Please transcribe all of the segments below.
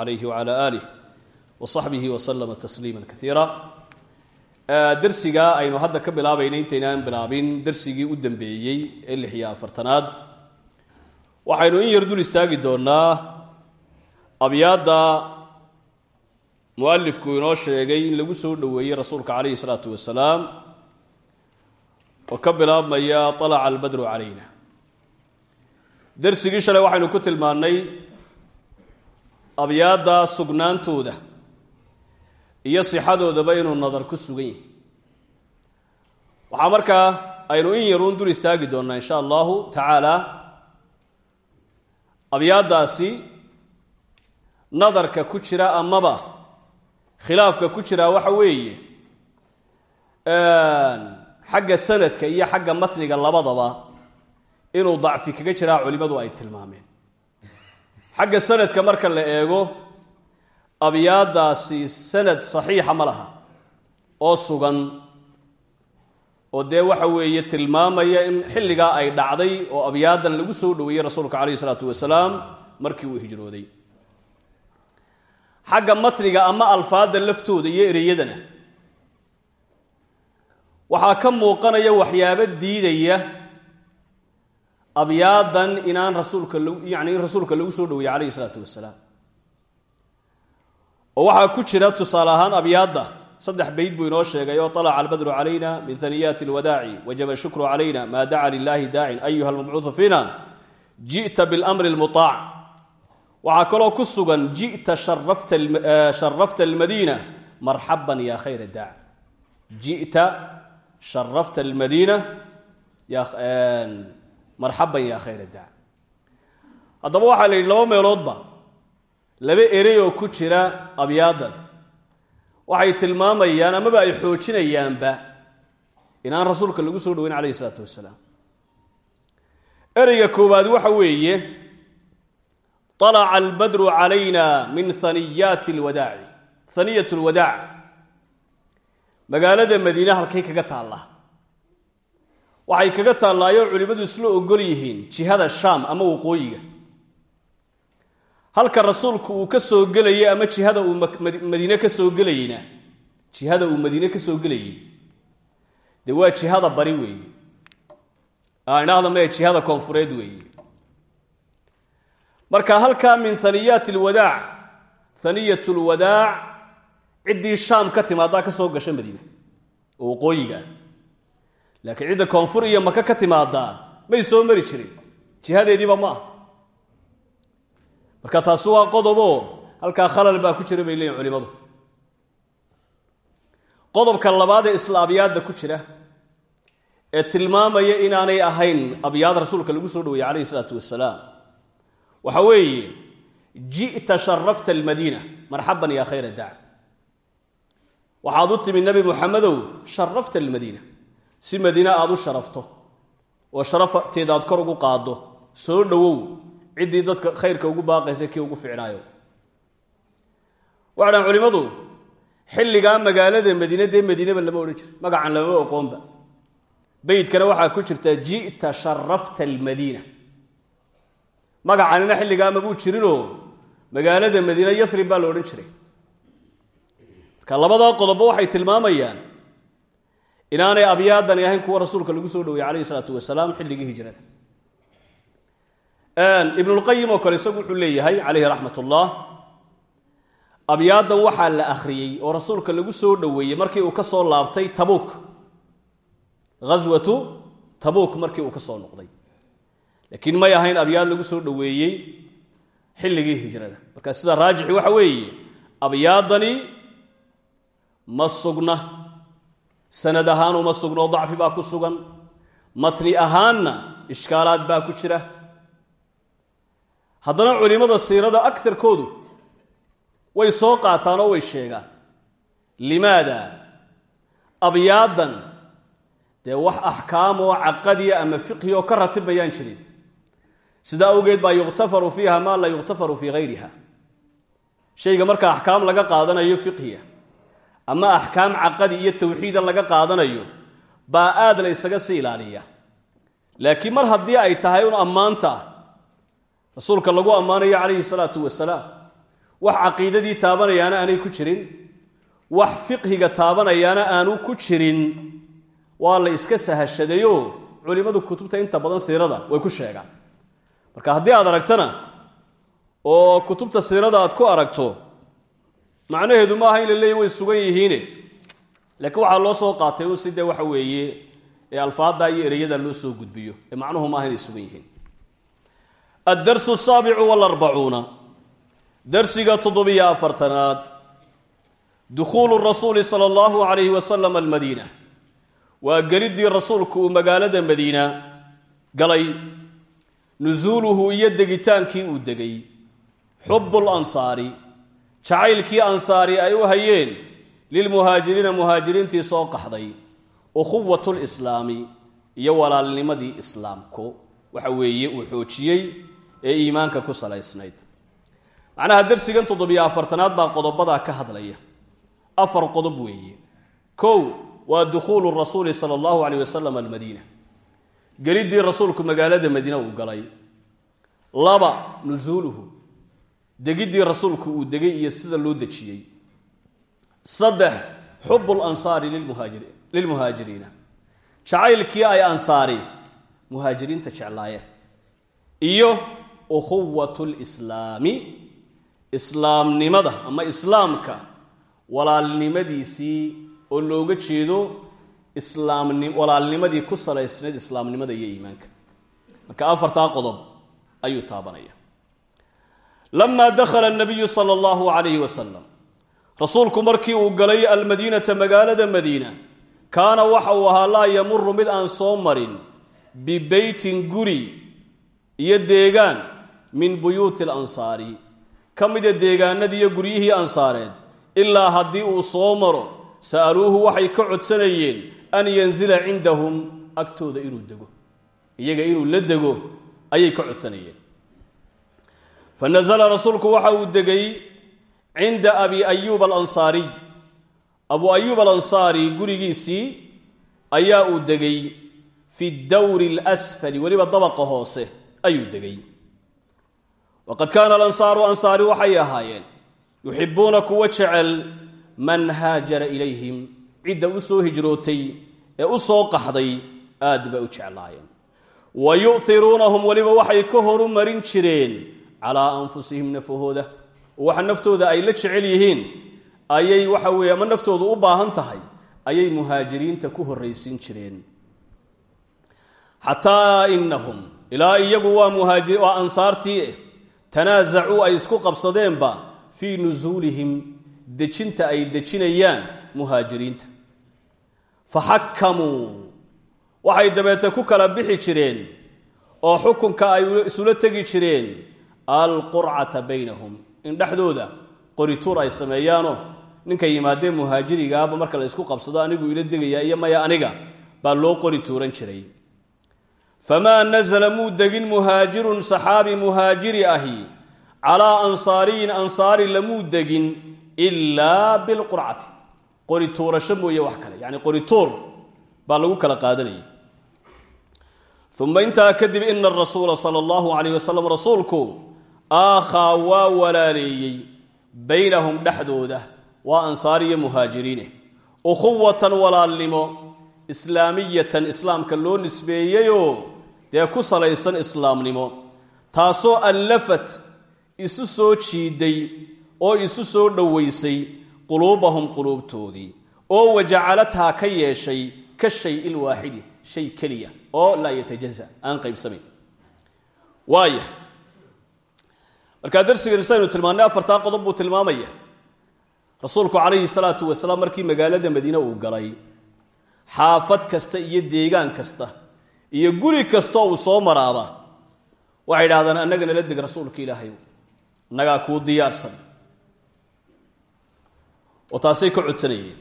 alayh wala alih wasaxbihi waslama tasliima kaiira dersiga aynu hadda ka bilaabayna intaynaan bilaabin dersigii u dambeeyey ee lix iyo afartanaad waxaynu in yar dul istaagi doonaa abyaadda mualifku inoo sheegay in lagu soo dhoweeyey rasuulka calayhi salaatu wasalaam oo ka bilaabmaya alaca albadru calayna dersigii shalay waxaynu ku tilmaannay abyaadda sugnaantooda iyo sixadoodaba inuu nadar ku sugan yahay. Waxaa markaa aynu in yaruun dul istaagi doonnaa insha allahu tacaala abyaaddaasi nadarka ku jira amaba khilaafka ku jira waxa weeye xagga sanadka iyo xagga matniga labadaba inuu dacfi kaga jiraa culimmadu ay tilmaameen xagga sanadka marka la eego abyaadaasi sanad saxiixa ma laha oo sugan oo dee waxa weeye tilmaamaya in xilligaa ay dhacday oo abyaadan lagu soo dhoweeyey rasuulka calayhi isalaatu wasalaam markii uu hijrooday. Xagga matniga ama alfaadda laftooda iyo ereyadana waxaa ka muuqanaya waxyaabo diidaya abyaadan inaan rasuulka yani in rasuulka lagu soo dhoweeyey calayhi isalaatu wasalaam oo waxaa ku jira tusaale ahaan abyaadda saddex bayd buu inoo sheegay oo alaca albadru calayna min haniyaati alwadaaci wajaba shukru calayna maa daca lilahi daacin ayuha almabcuudu fiina ji'ta bilamri lmuaac waxaa kaloo ku sugan ji'ta sharafta almadiina marxaban ya khayra daac ji'ta sharafta almadiina marxaban ya khayra daac haddaba waxaa la yidhi laba meeloodba laba erey oo ku jira abyaadan. Waxay tilmaamayaan amaba ay xoojinayaanba inaan rasuulka lagu soo dhoweyn calayhi isalaatu wasalaam. Ereyga koowaad waxa weeye alaca albadru calayna min haniyaati alwadaaci haniyat lwadaac magaalada madiine halkay kaga taalla waxay kaga taallaayoo culimmadu isla ogol yihiin jihada shaam ama waqooyiga. Halka rasuulku uu ka soo gelayay ama jihada uu madiine ka soo gelayeyna jihada uu madiine ka soo gelayey dee waa jihada bari weeye. Idhaahda mae jihada koonfureed weeye. Marka halkaa min haniyaati alwadaac haniyat lwadaac ciddii shaam ka timaadaa ka soo gasha madiine oo waqooyiga ah laakiin cidda koonfur iyo maka ka timaadaa may soo mari jirin. Jihadeediiba ma ah marka taasi waa qodoboo halkaa khalal baa ku jira bay leeyihiin culimadu. Qodobka labaad ee isla abyaadda ku jira ee tilmaamaya inaanay ahayn abyaad rasuulka lagu soo dhoweeyey calayhi isalaatu wasalaam waxa weeye ji'ta sharafta almadiina marxaban yaa khayra daac waxaad u timi nebi muxamedow sharafta almadiina si madiine aada u sharafto oo sharafteeda aad kor ugu qaaddo soo dhowow ciddii dadka khayrka ugu baaqaysa kii ugu ficnaayo waxay dhahan culimmadu xilligaa magaalada madiine dee madiineba lama odhan jiro magacan lamama oqoonba beydkana waxaa ku jirta ji'ta sharafta almadiina. Magacanina xilligaa mabuu jirinoo magaalada madiine yathrib baa la odhan jiray. Marka labadaa qodobba waxay tilmaamayaan inaanay abyaadani ahayn kuwa rasuulka lagu soo dhoweyey calayhi isalaatu wasalaam xilligii hijrada. Ibnulqayim oo kale isagu wuxuu leeyahay calayhi raxmat ullah abyaadan waxaa la akhriyey oo rasuulka lagu soo dhoweeyey markii uu ka soo laabtay tabuuk ghaswatu tabuuk markii uu ka soo noqday. Laakiin may ahayn abyaad lagu soo dhoweeyey xilligii hijrada. Marka sida raajixi waxa weeye abyaadani ma sugna sanad ahaan uma sugnoo dacfi baa ku sugan. Matni ahaanna ishkaalaad baa ku jira. Haddana culimmada siirada agarkoodu way soo qaataan oo way sheegaan. Limaada? Abyaadan? Dee wax axkaam oo caqadiya ama fiqhi oo ka ratibmayaan jirin. Sidaa awgeed baa yukhtafaru fiiha maa laa yukhtafaru fii hayriha shayga marka axkaam laga qaadanayo fiqhiya ama axkaam caqadi iyo tawxiida laga qaadanayo baa aad la isaga sii ilaaliya. Laakiin mar haddii ay tahay un ammaanta rasuulka lagu ammaanayo calayhi salaatu wasalaam wax caqiidadii taabanayaana aanay ku jirin wax fiqhiga taabanayaana aanu ku jirin waa la iska sahashadayo culimmadu kutubta inta badan siirada way ku sheegaan. Marka haddii aad aragtana oo kutubta siirada aad ku aragto macnaheedu maaha in la leeya way sugan yihiine. Laakiin waxaa loo soo qaatay un si dee waxa weeye ee alfaada iyo ereyada loo soo gudbiyo. Ee macnuhu maaha inay sugan yihiin. Addarsu asaabicu walarbacuuna. Darsiga toddobiyo afartanaad. Dukhuulu rasuuli sala allahu calayhi wasalam almadiina. Waa geliddii rasuulku uu magaalada madiina galay. Nusuuluhu iyo degitaankii uu degay. Xubbul ansaari jacaylkii ansaari ay u hayeen lilmuhaajiriina muhaajiriintii soo qaxday ukhuwatu lislaami iyo walaalnimadii islaamku waxa weeye uu xoojiyey ee iimaanka ku salaysnayd. Macnaha darsigan toddobiyo afartanaad baa qodobadaa ka hadlaya. Afar qodob weeye. Kow waa dukhuulu rasuuli sala allahu caleyh wasalam almadiina. Geliddii rasuulku magaalada madiina uu galay. Laba nusuuluhu degiddii rasuulku uu degay iyo sida loo dejiyey. Saddex xubu lansaari lilmuhaajiri lilmuhaajiriina jacaylkii ay ansaari muhaajiriinta jeclaayeen iyo ukhuwatu lislaami islaamnimada ama islaamka walaalnimadiisii oo looga jeedo walaalnimadii ku salaysnayd islaamnimada iyo iimaanka. Marka afartaa qodob ayuu taabanaya lamaa dakhala nabiyu sala allahu calayhi wasalam rasuulku markii uu galay almadiinata magaalada madiina kaana waxa uu ahaa laa yamuru mid aan soo marin bibeytin guri iyo deegaan min buyuuti alansaari ka mida deegaanadii iyo guryihii ansaareed ilaa haddii uu soo maro sa'aluuhu waxay ka codsanayeen an yanzila cindahum agtooda inuu dego iyaga inuu la dego ayay ka codsanayeen fa nasala rasuulku waxa uu degay cinda abi ayuub alansaariy abu ayuub alansaari gurigiisii ayaa uu degay fi dawri alasfali weliba dabaqa hoose ayuu degay. waqad kaana alansaaru ansaari waxay ahaayeen yuxibuuna kuwa jecel man haajara ilayhim cidda u soo hijrootay ee u soo qaxday aad bay u jeclaayeen wa yu'iruunahum weliba waxay ka horu marin jireen calaa anfusihim nafahooda. Waxa naftooda ay la jecel yihiin ayay waxa weeye ama naftoodu u baahan tahay ayay muhaajiriinta ku horraysiin jireen. Xataa inahum ilaa iyagu waa ansaartii tanaasacuu ay isku qabsadeenba fii nusuulihim dejinta ay dejinayaan muhaajiriinta. Faxakamuu waxay dabeete ku kala bixi jireen oo xukunka ay isula tegi jireen alqurcata baynahum. In dhexdooda qorituur ay sameeyaanoo ninka yimaadee muhaajirigaaba marka la isku qabsado anigu ila degayaa iyo maya aniga baa loo qori tuuran jiray. Famaa nazala muu degin muhaajirun saxaabi muhaajiri ahi calaa ansaariyin ansaari lamuu degin ilaa bilqurcati. Qori tuurasho mooye wax kale yacni qori tuur baa lagu kala qaadanaya uma intaa kadib ina arasuula sala allahu calayh wasalam rasuulku aakhaa waa walaaleeyey baynahum dhexdooda waa ansaar iyo muhaajiriine ukhuwatan walaalnimo islaamiyatan islaamka loo nisbeeyeyoo dee ku salaysan islaamnimo. Taasoo allafat isu soo jiiday oo isu soo dhowaysay quluubahum quluubtoodii. Oo wajacalathaa ka yeeshay ka shay ilwaaxidi shay keliya oo laa yatajaza aan qaybsamayn waaya markaa darsigan saynu tilmaannay afartaa qodob buu tilmaamaya. Rasuulku calayhi salaatu wasalaam markii magaalada madiine uu galay xaafad kasta iyo deegaan kasta iyo guri kasta uu soo maraaba waxay idhahdaan annagana la deg rasuulka ilaahay. Annagaa kuu diyaarsan. Oo taasay ka codsanayeen.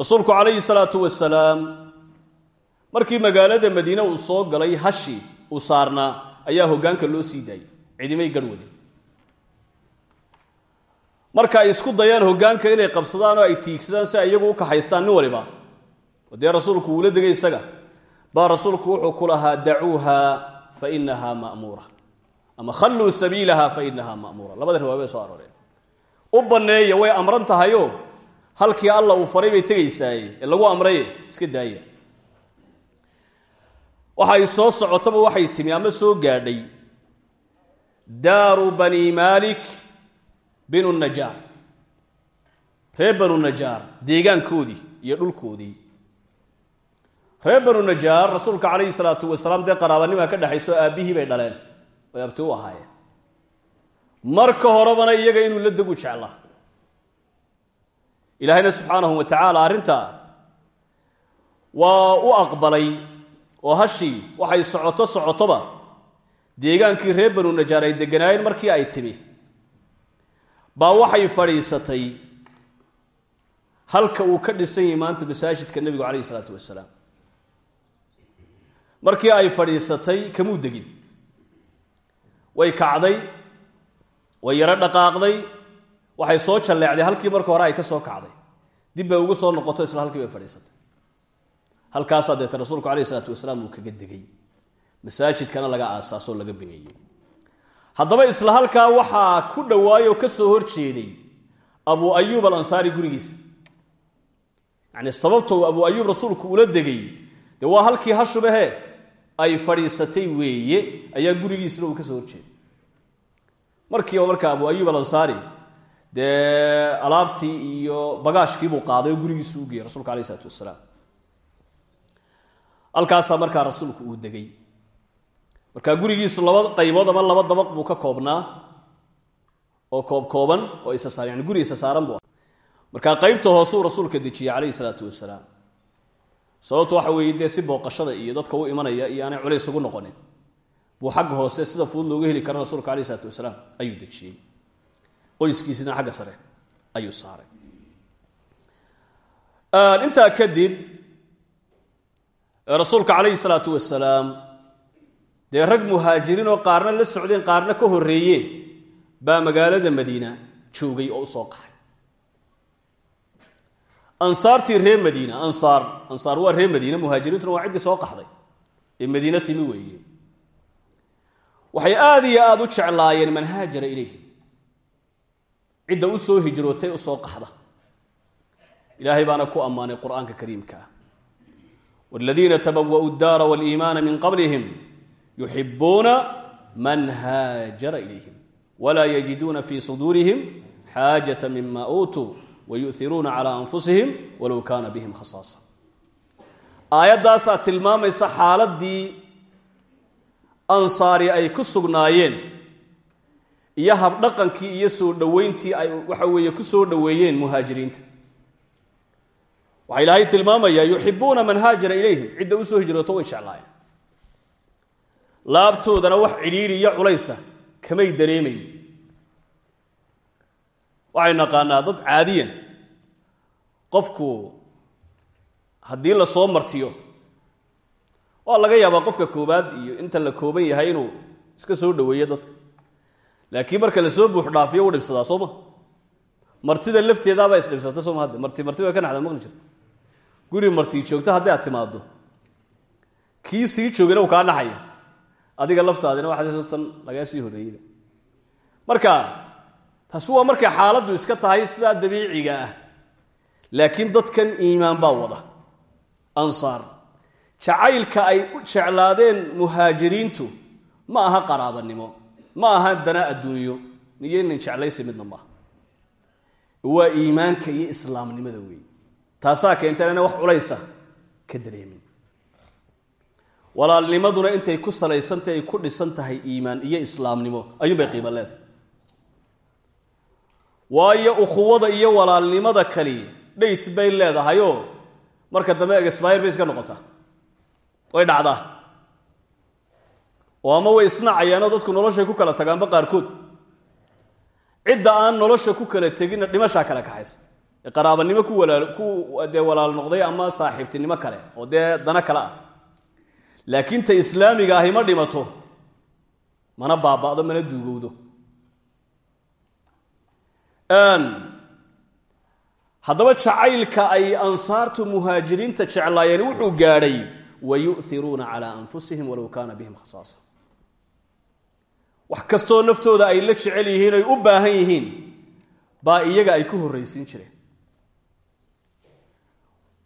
Rasuulku calayhi salaatu wasalaam markii magaalada madiine uu soo galay hashi uu saarnaa ayaa hoggaanka loo sii daayay cidimay garhwadin marka isku dayaan hoggaanka inay qabsadaan oo ay tiigsadaan si ay iyagu u kaxaystaan nin waliba. Dee rasuulku uula degay isaga? Baa rasuulku wuxuu ku lahaa dacuuha fa inahaa ma'muura. Ama khalluu sabiilaha fa inaha ma'muura. Labada riwaaya bay soo arooreen. U banneeya way amran tahayo halkii alla uu faray bay tegaysaaye ee lagu amraye iska daaya waxay soo socotaba waxay timi ama soo gaadhay daaru bani maalik binu najaar reer banu najaar deegaankoodii iyo dhulkoodii reer banu najaar rasuulka calayhi salaatu wasalaam dee qaraabanimaa ka dhexayso aabbihii bay dhaleen oy abti u ahaayeen marka horebana iyaga inuu la degu jeclaa ilaahayna subxaanahu wa tacaala arrintaa waa u aqbalay oo hashii waxay socoto socotoba deegaankii reer banu najaar ay degganaayeen markii ay timi. Baa waxay fadhiisatay halka uu ka dhisan yahay maanta masaajidka nebigu calayhi isalaatu wasalaam markii ay fadhiisatay kamuu degin. Way kacday way yaro dhaqaaqday waxay soo jalleecday halkii marka hore ay ka soo kacday. Dib bay ugu soo noqoto isla halkii bay fadhiisatay. Halkaasaa deeta rasuulku alayh isalaatu wasalaam uu kaga degay masaajidkana laga aasaasoo laga bineeyey haddaba isla halkaa waxaa ku dhowaayoo ka soo hor jeeday abu ayuub alansaari gurigiisa. Yacni sababtou abu ayuub rasuulku ula degay dee waa halkii hashubahe ay fadhiisatay weeye ayaa gurigiisna uu ka soo horjeeday markiiba marka abu ayuub alansaari dee alaabtii iyo bagaashkiibuu qaaday oo gurigiisu u geeyey rasuulka alayh isalaatu wasalaam halkaasaa markaa rasuulku uu degay markaa gurigiisu laba qaybood ama laba dabaq buu ka koobnaa oo koob kooban oo isa saar yani guri isa saaran buu ah markaa qaybta hoosuu rasuulka dejiyey calayhi salaatu wasalaam. Sababtu waxa weeye dee si booqashada iyo dadka u imanaya iyo aanay culays ugu noqonin buu xagga hoose sida fudud looga heli kara rasuulka alayh isalaatu wasalaam ayuu dejiyey. Qoyskiisina xagga sare ayuu saaray. Intaa kadib rasuulka calayhi salaatu wasalaam dee rag muhaajiriin oo qaarna la socdeen qaarna ka horeeyeen baa magaalada madiina joogay oo u soo qaxay ansaartii reer madiina ansaar ansaar waa reer madiina muhaajiriintuna waa ciddii soo qaxday. Ee madiina timi weeye. Waxay aad iyo aada u jeclaayeen man haajara ilayhim cidda u soo hijrootay u soo qaxda. Ilaahay baana ku ammaanay quraanka kariimka. Ah waaladiina tabawa'u ddaara waliimaana min yuxibuuna man haajara ilayhim wla yajiduuna fi suduurihim xaajaة mima uutuu wayu'iruuna calى anfusihim walow kaana bihim khasaasa. Aayaddaasaa tilmaamaysa xaaladii ansaari ay ku sugnaayeen iyo habdhaqankii iyo soo dhoweyntii ay waxa weeye ku soo dhoweeyeen muhaajiriinta. Waxaa ilaahay tilmaamayaa yuxibuuna man haajara ilayhim cidda u soo hijrooto way laabtoodana wax cidhiiri iyo culaysa kamay dareemayn. Waxay naqaanaa dad caadiyan. Qofku haddii la soo martiyo waa laga yaabaa qofka koobaad iyo inta la kooban yahay inuu iska soo dhoweeyo dadka. Laakiin marka la soo buux dhaafiyo u dhibsadaa soo ma? Martida lafteedaabaa isdhibsata sooma hadde marti marti waa ka naxda maqli jirta. Guri martii joogto haddii aad timaado kii sii joogana uu kaa naxaya adiga laftaadina waxaa tan lagaa sii horreeyey marka taasi waa markay xaaladdu iska tahay sidaa dabiiciga ah. Laakiin dadkan iimaan baa wada. Ansaar jacaylka ay u jeclaadeen muhaajiriintu ma aha qaraabanimo ma aha dana adduunyo. Niyo nin jeclaysi midna maaha waa iimaanka iyo islaamnimada weeye taasaa keenta inana wax culaysa ka dareemin walaalnimaduna intay ku salaysantah ay ku dhisan tahay iimaan iyo islaamnimo. Ayuunbay qiimo leedahay. Waayo ukhuwada iyo walaalnimada kali dhayt bay leedahayoo marka dambe egsbayr bay iska noqotaa. Way dhacdaa. Oo ama way isnacayaanoo dadku noloshay ku kala tagaanba qaarkood. Cidda aan nolosha ku kala teginna dhimashaa kala kaxaysa. Qaraabanimo ku walaal ku dee walaal noqday ama saaxiibtinimo kale oo dee dana kale ah laakiin ta islaamiga ahi ma dhimato mana baaba'do mana duugowdo. Haddaba jacaylka ay ansaartu muhaajiriinta jeclaayeen wuxuu gaadhay wayu'iruuna calaa anfusihim walow kaana bihim khasaasa. Wax kastoo naftooda ay la jecel yihiin ay u baahan yihiin baa iyaga ay ku horraysiin jireen.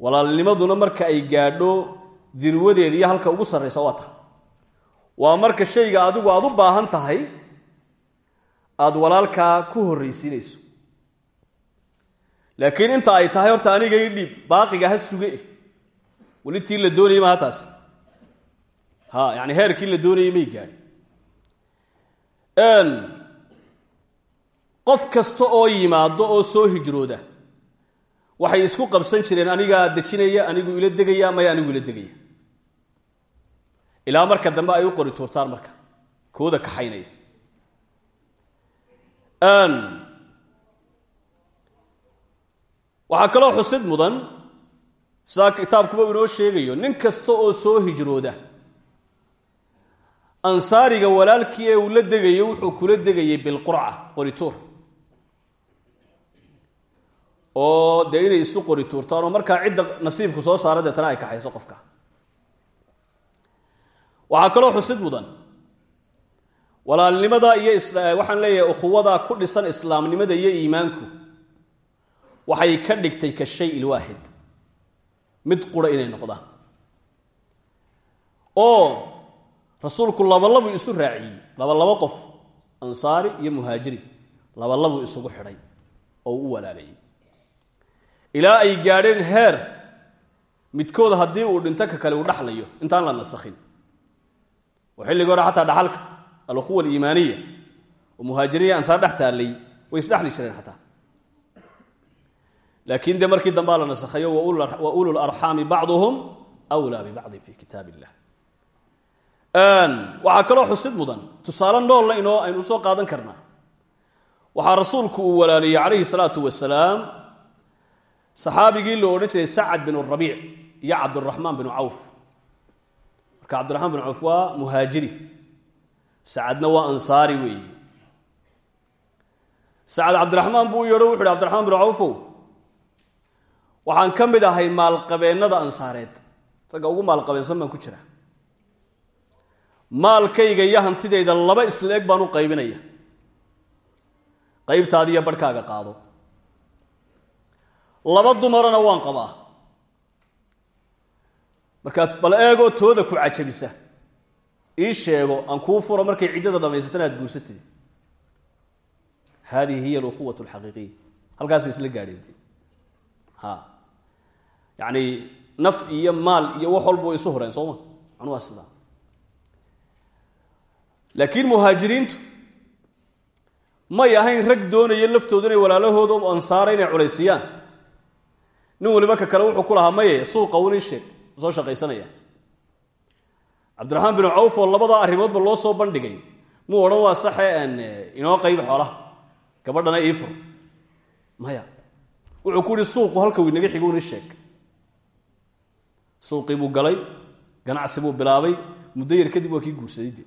Walaalnimaduna marka ay gaadho dirwadeeda iyo halka ugu sarraysa waa tahay. Waa marka shayga adigu aada u baahan tahay aada walaalkaa ku horraysiinayso laakiin inta ay tahay horta aniga i dhiib baaqiga ha suge. Weli tii la doonayay maha taas ha yani heerkii la doonayay may gaadhin qof kasta oo yimaado oo soo hijrooda waxay isku qabsan jireen anigaa dejinaya anigu ila degaya maya anigu ila degaya ilaa marka dambe ay u qori tuurtaan marka. Kooda kaxaynaya waxaa kaloo xusid mudan sidaa kitaabkuba inoo sheegayo nin kasta oo soo hijrooda ansaariga walaalkii ee uu la degayo wuxuu kula degayay bilqurca qorituur oo dee inay isu qori tuurtaan oo markaa cidda nasiibku soo saara deetana ay kaxayso qofka waxaa kaloo xusid mudan. Walaalnimada iyo waxaan leeyahay ukhuwada ku dhisan islaamnimada iyo iimaanku waxay ka dhigtay ka shay ilwaahid mid qura inay noqdaan. Oo rasuulku labalabuu isu raaciyey. Labalabo qof ansaari iyo muhaajiri labalabuu isugu xidhay oo u walaalayay ilaa ay gaadheen heer midkood haddii uu dhinto ka kale uu dhaxlayo. Intaan la nasakhin oo xilligii hore xataa dhaxalka alukhuwa aliimaaniya oo muhaajiriya ansaar dhex taallay way isdhexli jireen xataa laakiin dee markii dambaa la nasakhayo wa ulul arxaami bacduhum wlaa bibacdin fi kitaab illah waxaa kaloo xusid mudan. Tusaale noolla inoo aynu u soo qaadan karnaa. Waxaa rasuulku uu walaaliyey calayhi salaatu wasalaam saxaabigii la odhan jiray sacad marka cabdiraxmaan bin cawf waa muhaajiri. Sacadna waa ansaari weeye. Sacad cabdiraxmaan buu yeedho wuxu uhi abdiraxmaan bin cawfow waxaan ka mid ahay maalqabeennada ansaareed. Ragga ugu maalqabeensan baan ku jira. Maalkayga iyo hantidayda laba isla eg baan u qaybinaya. Qaybtaadiiyo barhkaaga qaado. Laba dumarana waan qabaa markaad bal eegoo tooda ku cajabisa. Ii sheego aan kuu furo markay ciddada dhammaysatana aad guursatid. Haadihi hiya alukhuwat alxaqiiqiya. Halkaasay isla gaadheen ha yacni naf iyo maal iyo wax walba isu horeen soo ma? Macnuu waa sidaa. Laakiin muhaajiriintu may ahayn rag doonaya laftooda inay walaalahooda ansaara inay culaysiyaan nin waliba ka kale wuxuu ku lahaa maye suuqa weli sheeg soo shaqaysanaya. Cabdiraxmaan binu cawf oo labadaa arrimoodba loo soo bandhigay muu odhan waa saxe inoo qayb xoolaha gabadhana ii fur. Maya wuxuu ku yihi suuqu halka winaga xiguuni sheeg. Suuqii buu galay ganacsi buu bilaabay muddo yar kadib waa kii guursaday. De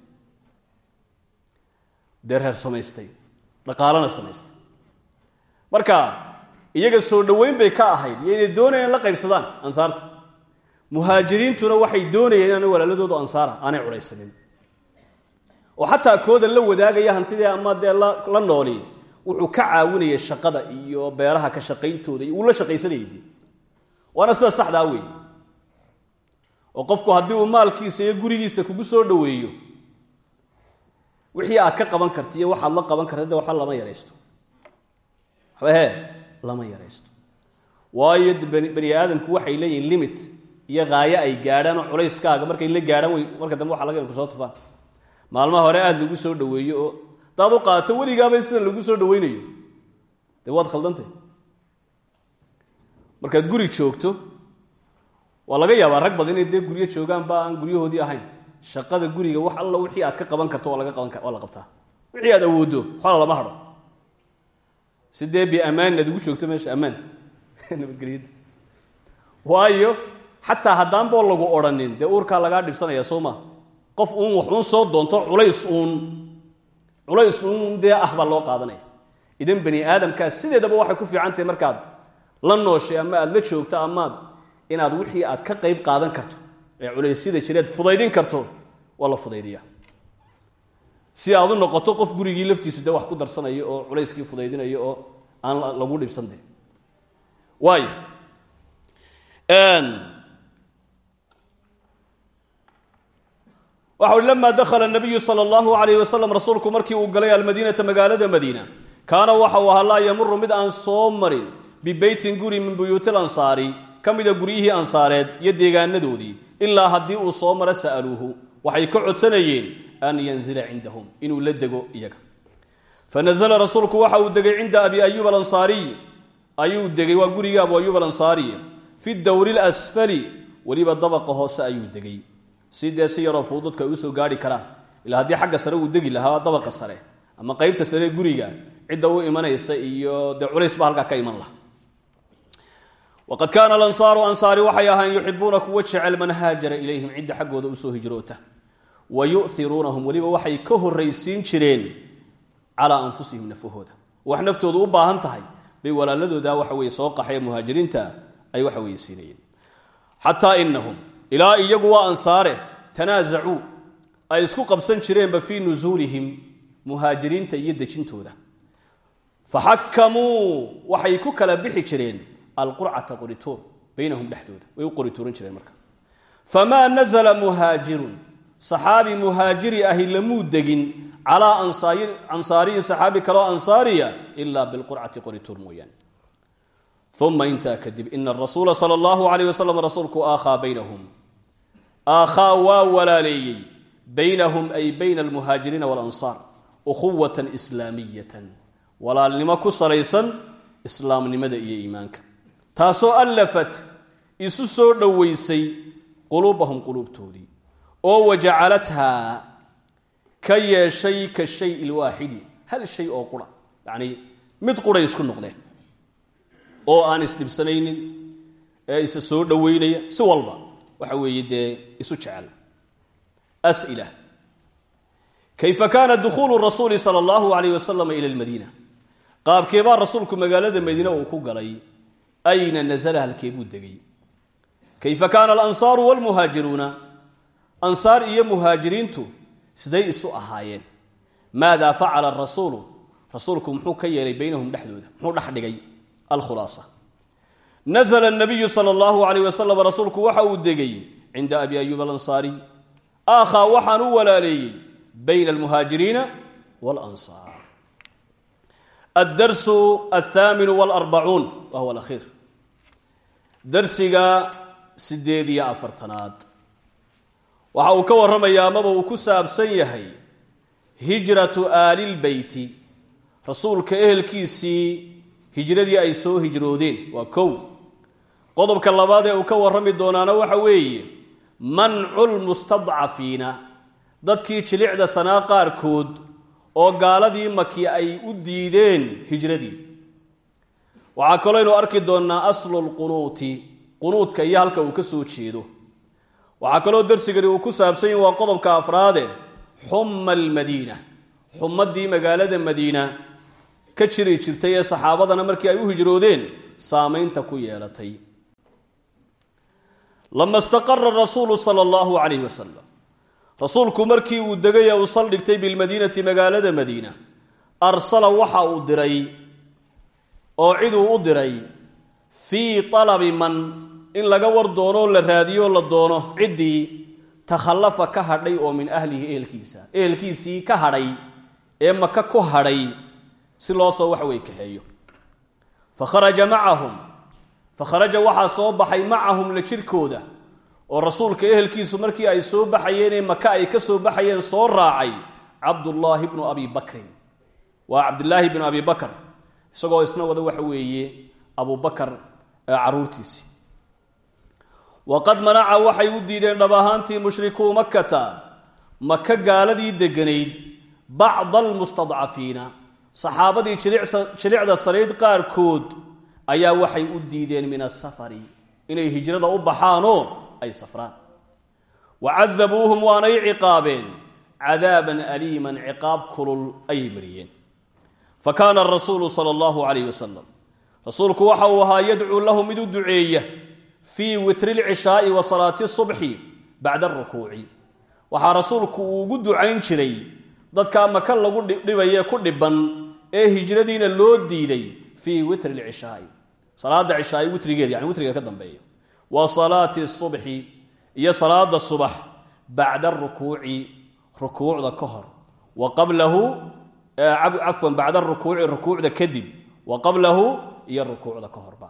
dee reer samaystay dhaqaalana samaystay. Marka iyaga soo dhoweyn bay ka ahayd iyo inay doonayeen la qaybsadaan ansaarta muhaajiriintuna waxay doonayeen inaana walaaladoodu ansaara aanay culaysanin. Oo xataa kooda la wadaagaya hantidii ama dee la nooli wuxuu ka caawinayay shaqada iyo beeraha ka shaqayntooda iyo uu la shaqaysanayay dee waana sida saxdaa wey oo qofku haddii uu maalkiisa iyo gurigiisa kugu soo dhoweeyo wixii aad ka qaban karta iyo waxaad la qaban karta de lama yaraysto. Waxba lama yaraysto. Waayo bani aadamku waxay leeyihiin limit iyo haayo ay gaadhaan oo culayskaaga markay la gaadhaan way marka dambe waxa laga in ku soo tufaan. Maalmaha hore aada lagu soo dhaweeyo oo hadaad u qaato weligaaba sidan lagu soo dhaweynayo. Dee waad khaldantay? Markaad guri joogto waa laga yaabaa rag badan inay dee guryo joogaanba aan guryahoodii ahayn. Shaqada guriga wax alla wixii aad ka qaban karto waa laga qaban waa la qabtaa. Wixii aad awooddo xola lama hadho si dee biamaanin aad ugu joogto meesha ammaan? Nabadgelyada. Waayo xataa haddaanboo lagu odhanin dee uurkaa lagaa dhibsanaya soo qof uun wax soo doonto culays uun. Culays uun dee ah loo qaadanaya. Idan bani aadamkaa sideedaba waxay ku fiican tahay markaad la nooshay ama aad la joogto amaad inaad wixii aad ka qayb qaadan karto ee culaysyada jireed fudaydin karto waa fudaydiya si aad u noqoto qof gurigii laftiisu dee wax ku darsanayo oo culayskii fudaydinayo oo aan lagu dhibsan de waay waxa ui lama dakhala nabiyu sala allahu alayh wasalam rasuulku markii uu galay almadiinata magaalada madiina kaana waxa uu ahaa laa yamuru mid aan soo marin bibeytin guri min buyuuti lansaari ka mida guryihii ansaareed iyo deegaanadoodii ilaa haddii uu soo maro sa'aluuhu. Waxay ka codsanayeen an yanzila cindahum inuu la dego iyaga. Fanazla rasuulku waxa uu degay cinda abi ayuub alansaariy ayuu degay waa gurigii abu ayuub alansaariy fi dowri lasfali weliba dabaqa hoose ayuu degay si dee si yaroo fududka ay u soo gaari karaan ilaa haddii xagga sare uu degi lahaa dabaqa sare. Ama qeybta sare guriga cidda u imanaysa iyo dee culays ba halkaa ka iman laha waqad kaana alansaaru ansaari waxay ahayn yuxibuuna kuwa jecel man haajara ilayhim cidda xaggooda u soo hijroota. Wa yu'iruunahum weliba waxay ka horraysiin jireen calaa anfusihim nafahooda. Wax naftoodu u baahan tahay bay walaaladooda waxa weye soo qaxay muhaajiriinta ay waxa weye siinayeen. Xataa inahum ilaa iyagu waa ansaare tanaasacuu ay isku qabsan jireenba fii nusuulihim muhaajiriinta iyo dejintooda. Faxakamuu waxay ku kala bixi jireen alqurcata qorituur baynahum dhexdooda. Way u qorituuran jireen marka. Famaa nazla muhaajirun saxaabi muhaajiri ahi lamuu degin calaa ansaariyin saxaabi kaloo ansaariya ilaa bilqurcati qorituur mooyaane uma intaa kadib ina arasuula sala allahu alayh wasalam rasuulku aakhaa baynahum aakhaa waa walaaleeyey baynahum ay bayna almuhaajiriina walansaar ukhuwatan islaamiyatan walaalnimo ku salaysan islaamnimada iyo iimaanka taasoo allafat isu soo dhoweysay quluubahum quluubtoodii oo wajacalathaa ka yeeshay ka shay ilwaaxidi hal shay oo qura yacnii mid quray isku noqdeen oo aan isdhibsanaynin ee isa soo dhoweynaya si walba. Waxa weeye dee isu jecel. As'ila kayfa kaana dukhuulu rasuuli sala allahu alayh wasalam ila almadiina? Qaabkeebaa rasuulku magaalada madiine uu ku galay. Ayna nasala halkee buu degay. Kayfa kaana alansaaru walmuhaajiruuna? Ansaar iyo muhaajiriintu siday isu ahaayeen. Maadaa facala arasuulu rasuulku muxuu ka yeelay baynahum dhexdooda. Muxuu dhex dhigay alkhulaasa nazla nabiyu sala allahu alayh wasalam rasuulku waxa uu degay cinda abi ayuub alansaariy aakhaa waxaan u walaaleeyey bayna almuhaajiriina walansaar addarsu althaaminu walarbacuun wa huwa alakhiir darsiga sideed iyo afartanaad waxa uu ka warramayaa amaba uu ku saabsan yahay hijratu aalilbeyti rasuulka ehelkiisii hijradii ay soo hijroodeen waa kow. Qodobka labaad ee uu ka warrami doonaana waxa weeye mancu lmustadcafiina dadkii jilicda sanaa qaarkood oo gaaladii maki ay u diideen hijradii. Waxaa kaloo ynu arki doonnaa aslu lqunuuti qunuudka iyo halka uu ka soo jeedo. Waxaa kaloo darsigani uu ku saabsan yahi waa qodobka afraade xumma almadiina xumadii magaalada madiina ka jiri jirtay ee saxaabadana markii ay u hijroodeen saamaynta ku yeelatay. Lama istaqara rasuulu sala allahu calayh wasalam rasuulku markii uu degay ee uu saldhigtay bilmadiinati magaalada madiina arsala waxa uu diray oo ciduu u diray fii talabi man in laga war doonoo la raadiyo la doono ciddii takhallafa ka hadhay oo min ahlihi ehelkiisa ehelkiisii ka hadhay ee maka ku hadhay si loo soo wax wey kaxeeyo fa kharaja macahum fa kharaja waxaa soo baxay macahum la jirkooda oo rasuulka ehelkiisu markii ay soo baxayeenee maka ay ka soo baxayeen soo raacay cabdullaahi bnu abi bakrin. Waa cabdilaahi bnu abi bakr isagoo isna wada waxa weeye abubakar caruurtiisii waqad manaca waxay u diideen dhab ahaantii mushrikuu makkata maka gaaladii deganayd bacda almustadcafiina saxaabadii jilicda sarayd qaarkood ayaa waxay u diideen min asafari inay hijrada u baxaanoo ay safraan. Wa cadabuuhum waanay ciqaabeen. Cadaaban aliiman ciqaab kulul ayay mariyeen. Fa kaana arasuulu sala allahu calayh wasalam rasuulku waxa uu ahaa yadcuu lahu mid u duceeya fii witri lcishaai wa salaati subxi bacda arukuuci waxaa rasuulku uu ugu ducayn jiray dadkaa maka lagu dhibaye ku dhiban ee hijradiina loo diiday fii witri lcishaai salaada cishaai witrigeeda yani witriga ka dambeeya. Wa salaati subxi iyo salaada subax bacda arukuuci rukuucda ka hor. Wa qablahu cafwan bacda arukuuci rukuucda kadib wa qablahu iyo rukuucda ka horba.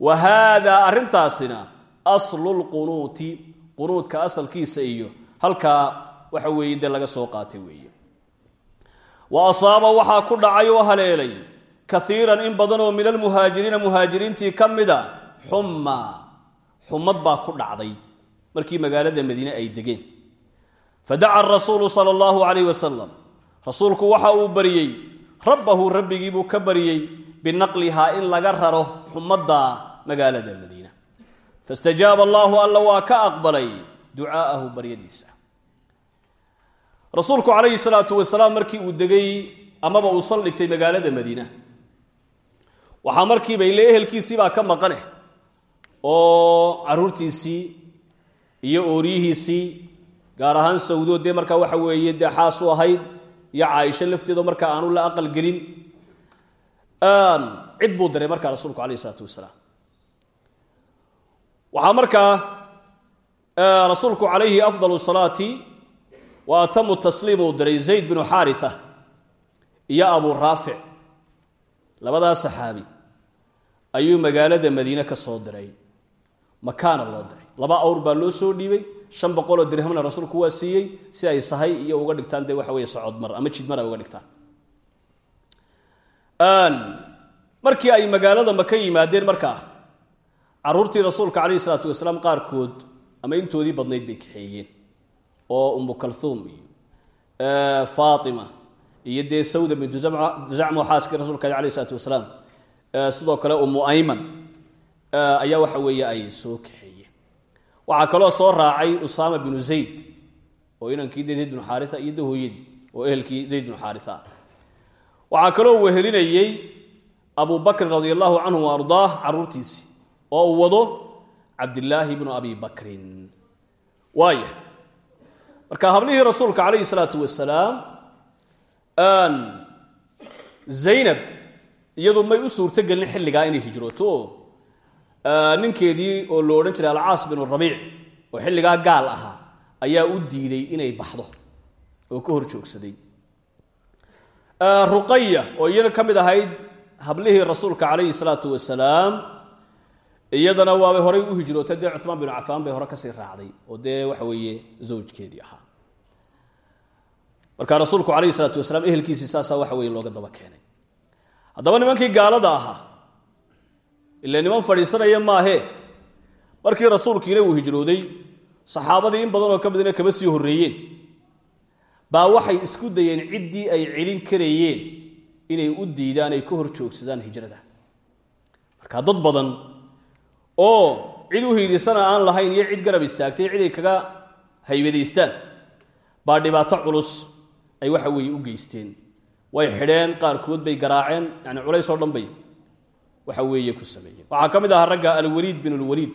Wa haadaa arrintaasina aslu lqunuuti qunuudka asalkiisa iyo halkaa waxa weeye laga soo qaatay weeye wa asaaba waxaa ku dhacay oo haleelay. Kaiiran in badan oo min almuhaajiriina muhaajiriintii ka mida xumma xumad baa ku dhacday. Markii magaalada madiine ay degeen. Fadaca rasuulu sala allahu calayh wasalam rasuulku waxa uu baryey rabbahu rabbigiibuu ka baryey binaqlihaa in laga raro xumadda magaalada madiina fastajaaba allaahu alla waa ka aqbalay ducaa'ahu baryadiisa rasuulku calayhi salaatu wasalaam markii uu degay amaba uu saldhigtay magaalada madiina. Waxaa markiiba ile ehelkiisii baa ka maqane oo caruurtiisii iyo ooryihiisii gaar ahaan sawdo dee markaa waxa weeye dee xaasu ahayd iyo caaisho lafteedo markaa aanu la aqal gelin. Cid buu diray markaa rasuulku calayh isalaatu wasalaam. Waxaa markaa rasuulku calayhi afdal salaati wa atamu tasliim uu diray zayd binu xaaritha iyo abu raafic. Labadaa saxaabi ayuu magaalada madiine ka soo diray makaana loo diray. Laba awr baa loo soo dhiibay shan boqoloo dirhamna rasuulku waa siiyey si ay sahay iyo uga dhigtaan dee waxa weye socodmar ama jidmar ay uga dhigtaan. Markii ay magaalada maka yimaadeen markaa caruurtii rasuulka calayhi isalaatu wasalaam qaarkood ama intoodii badnayd bay kaxeeyeen oo umu kalhuum iyo faatima iyo dee sawda bintu zacmo xaaskii rasuulka alayh isalaatu wasalaam sidoo kale umu ayman ayaa waxa weeye ay soo kaxeeyeen. Waxaa kaloo soo raacay usaama binu zayd oo inankii zayd binu xaaria iyo de oo ehelkii zayd binu xaaria waxaa kaloo wehelinayey abu bakrin radia allahu canhu wa ardaah caruurtiisii oo uu wado cabdilaahi bnu abi bakrin. Waaya marka hablihii rasuulka calayhi salaatu wasalaam zaynab iyadu may u suurtogelin xilligaa inay hijrooto ninkeedii oo lo odhan jiray alcaas binu rabiic oo xilligaa gaal ahaa ayaa u diiday inay baxdo oo ka hor joogsaday. Ruqaya oo iyana ka mid ahayd hablihii rasuulka calayhi salaatu wasalaam iyadana waabay horay u hijrootay dee cumaan binu cafaan bay hore ka sii raacday oo dee waxa weeye zawjkeedii ahaa marka rasuulku calayhi salaatu wasalaam ehelkiisii saasaa waxa weye looga daba keenay. Haddaba nimankii gaalada ahaa ile niman fadhiisanaya maahee markii rasuulkiina uu hijrooday saxaabadii in badanoo ka midna kaba sii horreeyeen. Baa waxay isku dayeen ciddii ay celin karayeen inay u diidaan ay ka hor joogsadaan hijrada. Marka dad badan oo cid u hiidhisana aan lahayn iyo cid garab istaagtay cid ay kaga haybadaystaan baa dhibaato culus ay waxa weeye u geysteen. Way xidheen qaarkood bay garaaceen yani culays oo dhan bay waxa weeye ku sameeyeen. Waxaa ka mid ahaa ragga alwaliid bin lwaliid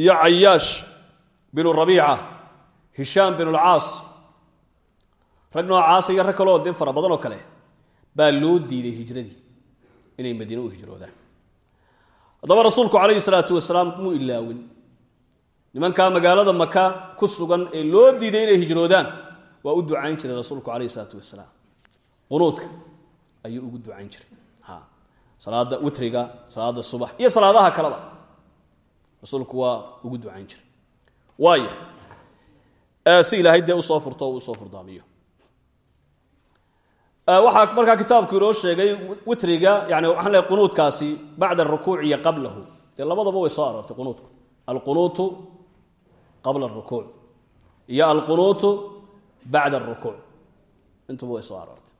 iyo cayaash binu rabiica hishaam bin lcaas rag noocaasa iyo rag kaleo dee fara badan oo kale baa loo diiday hijradii inay madiine u hijroodaan. Haddaba rasuulku calayhi salaatu wasalaam muu ilaawin. Nimankaa magaalada maka ku sugan ee loo diiday inay hijroodaan waa u ducayn jiray rasuulku calayhi salaatu wasalaam. Qunuudka ayuu ugu ducayn jiray. Salaada witriga salaada subax iyo salaadaha kaleba. Rasuulku waa ugu ducayn jiray. Waaya si ilaahay dee u soo furto o u soo furdaamiyo. Waxaa markaa kitaabku inoo sheegay witriga yani waxaan leeay qunuudkaasi bacda arukuuc iyo qablahu. Dee labadaba way soo aroortay qunuudku. Alqunuutu qabla arukuuc iyo alqunuutu bacda arukuuc intuba way soo aroortay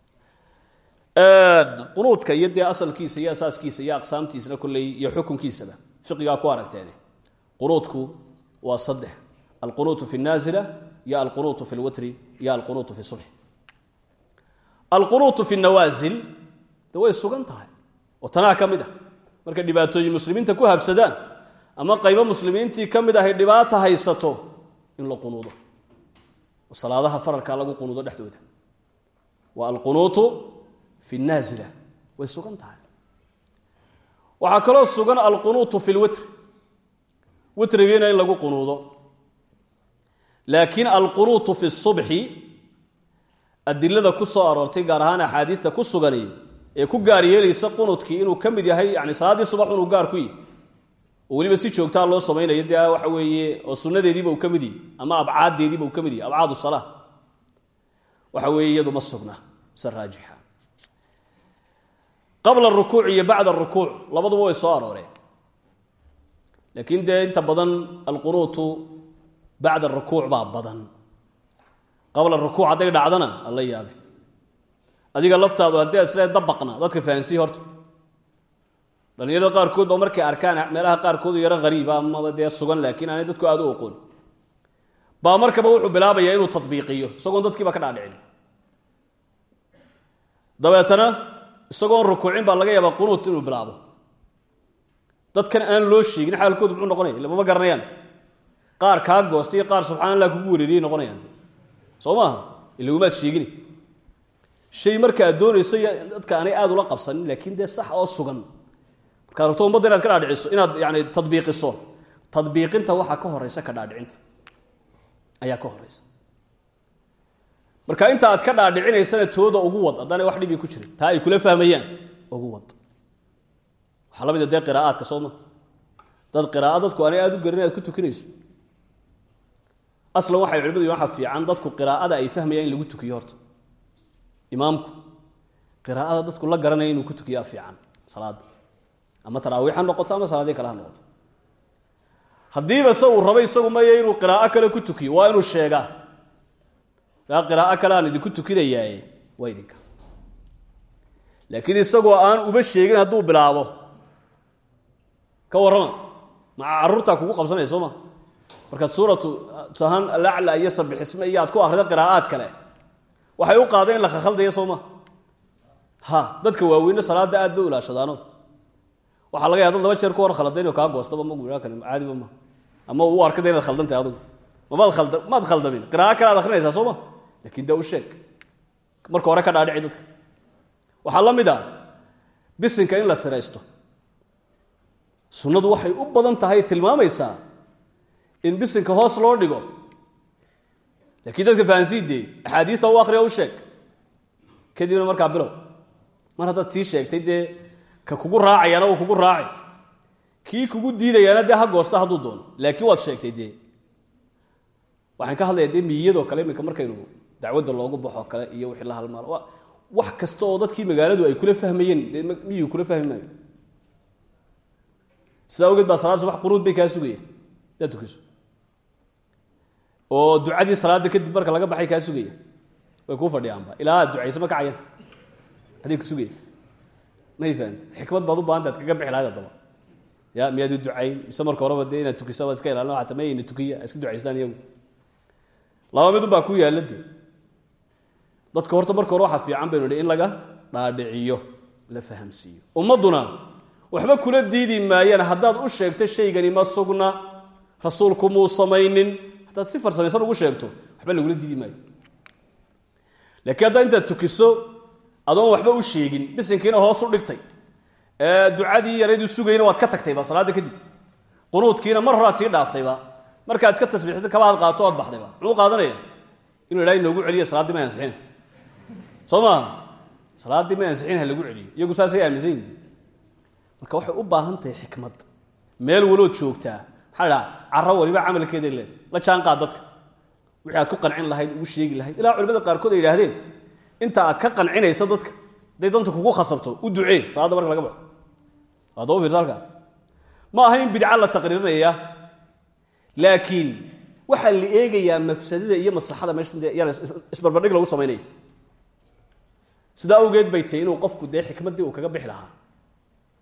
qunuudka iyo dee asalkiisa iyo asaaskiisa iyo aqsaamtiisana kolley iyo xukunkiisaba fiqigaa ku aragteen qunuudku waa saddex alqunuutu fi naazila iyo alqunuutu fi lwitri iyo alqunuutu fi subx alqunuutu fi nawaasil de way sugan tahay oo tanaa ka mid ah markay dhibaatooyin muslimiinta ku habsadaan ama qaybo muslimiintii ka mid ahay dhibaata haysato in la salaadaha faralkaa lagu qunuudo dhexdooda. Waa alqunuutu fi naazila way sugan tahay. Waxaa kaloo sugan alqunuutu fi lwitr witrigiina in lagu qunuudo. Laakiin alqunuutu fi subxi adilada ku soo aroortay gaar ahaan axaadiista ku sugani ee ku gaar yeelaysa qunudkii inuu ka mid yahay yani salaaddii subax inuu gaar ku yihi oo weliba si joogtaa loo samaynayo dee waxa weeye oo sunnadeediiba uu ka ama abcaaddeediiba uu ka mid yahi abcaad salaa waxa weeye ma sugna mise qabla arukuuc iyo bacda arukuuc labaduba way soo arooreen. Laakiin dee inta badan alqunuutu bacda arukuuc baa badan. Qabla rukuuc hadday dhacdana alla yaabe. Adiga laftaadu haddii isle dabaqna dadka fahansiiy horta dhalinyarada qaarkood ba markay arkaan meelaha qaarkoodu yaro hariiba amaba dee sugan laakiin aanay dadku aada u oqoon. Baa markaba wuxuu bilaabayaa inuu tadbiiqiyo isagoon dadkiiba ka dhaadhicin. Dabeetana isagoon rukuucin baa laga yaabaa qunuut inuu bilaabo. Dadkan aan loo sheegin xaalkoodu muxuu noqonaya illa mama garanayaan qaar kaa goosta iyo qaar subxana kugu wereeriyay noqonayaan. Soo maaha? Ilagumaad sheegini. Shay marka aad doonayso dadka aanay aada ula qabsanin laakiin dee sax oo sugan markaad rabto ummadda inaad ka dhaadhiciso inaad yani tadbiiqiso. Tadbiiqinta waxaa ka horeysa ka dhaadhicinta. Ayaa ka horeysa. Marka inta aad ka dhaadhicinaysana tooda ugu wad haddaanay wax dhibi ku jirin. Taa ay kula fahmayaan ugu wad. Waxaa la mid a dee qiraa'aadka soo dad qiraa'o dadku aanay aada u garin inaad ku tukinayso. Aslan waxay culimadu waxa fiican dadku qiraa'ada ay fahmayaan in lagu tukiyo horta. Imaamku qiraa'ada dadku la garanaya inuu ku tukiyaa fiican. Salaada ama taraawiix ha noqoto ama salaadii kale ha noqoto. Haddiiba se uu rabo isagu maya inuu qiraa'o kale ku tukiyo waa inuu sheegaa. Kaa qiraa'o kale aan idinku tukinayaaye waa idinka. Laakiin isagoo aan uba sheegin hadduu bilaabo. Ka warrama maca carruurtaa kugu qabsanaya soo ma? Markaad suuratu tahan alacla iyo sabixisme iyo aad ku akrida qiraa'aad kale waxay u qaadeen in la khalkhaldaya soo ma? Ha dadka waaweyne salaada aad bay ilaashadaano waxaa laga yaha dad laba jeer ku hor khalada inu kaa goostaba magu kan caadiba ma ama uu arkada inaad khaldantahay khalda maad khaldamin qiraa'o kale ad soo ma? Lakin dee u sheeg. Marka hore ka dhaadhici dadka. Waxaa la mid ah bisinka in la siraysto sunnadu waxay u badan tahay tilmaamaysaa in bisinka hoos loo dhigo. Laakiin dadka fahansiidee axaadiista u akriya u sheeg. Kadibna markaa bilow. Mar haddaad sii sheegtay dee ka kugu raacayaana uu kugu raaci kii kugu diidayaana dee ha goosta hadduu doono. Laakiin waad sheegtay dee. Waxaan ka hadlayaa dee miyiyadoo kale iminka markaynu dacwadda loogu baxo kale iyo wixii la halmaalo wax kasta oo dadkii magaaladu ay kula fahmayeen dee kula fahmi maayo? Sidaa baa salaad subax quruud bay kaa sugaya daa tukiso. Oo ducadii salaada kadib marka laga baxay kaa sugaya way kuu fadhiyaanba ilaa aad ducayso ma kacayaan. Adig ku sugaya may fahamti xikmad baad u baahanta ad kaga bixi lahayd ya miyaad ducayn? Mise marka horeba dee inaad tukiso iska ilaalin waxaa tamayayna tukiya iska ducaystaan iyagu. Laba midun baa ku yaalla dadka horta marka hore waxaa fiican baynu in laga dhaadhiciyo la fahamsiiyo. Ummadduna waxba kula diidi maayaan haddaad u sheegto shaygani ma sugna rasuulku muu samaynin. Haddaad si farsamaysan ugu sheegto waxba lagula diidi maayo. Laakiin haddaad intaad tukiso adoon waxba u sheegin bisinkiina hoos u dhigtay. Ducadii yareedu sugayna waad ka tagtayba salaadda kadib. Qunuudkiina mar horaad sii dhaaftayba markaad iska tasbiixsata kabaad qaato oad baxdayba muxuu qaadanaya inuu ilahay noogu celiyo salaaddii ma ansixina soo maaha ma ansixin ha lagu celiyo. Iyagu saasay aaminsan yihiin marka waxay u baahan tahay xikmad. Meel walood joogtaa. Maxaa la dhaha caro waliba camalkeeday leedahay. La jaan qaad dadka. Wixii aad ku qancin lahayd ugu sheegi lahayd. Ilaa culimada qaarkood ay yidhaahdeen inta aad ka qancinayso dadka hadday danta kugu khasabto u ducee salaadda marka laga baxo waadaba fiirsa halkaa ma aha in bidca la taqriirinaya laakiin waxaa la eegayaa mafsadada iyo maslaxada meesha yaan isbarbardhig lagu samaynaya sidaa awgeed bay tahay inuu qofku dee xikmaddii uu kaga bixi lahaa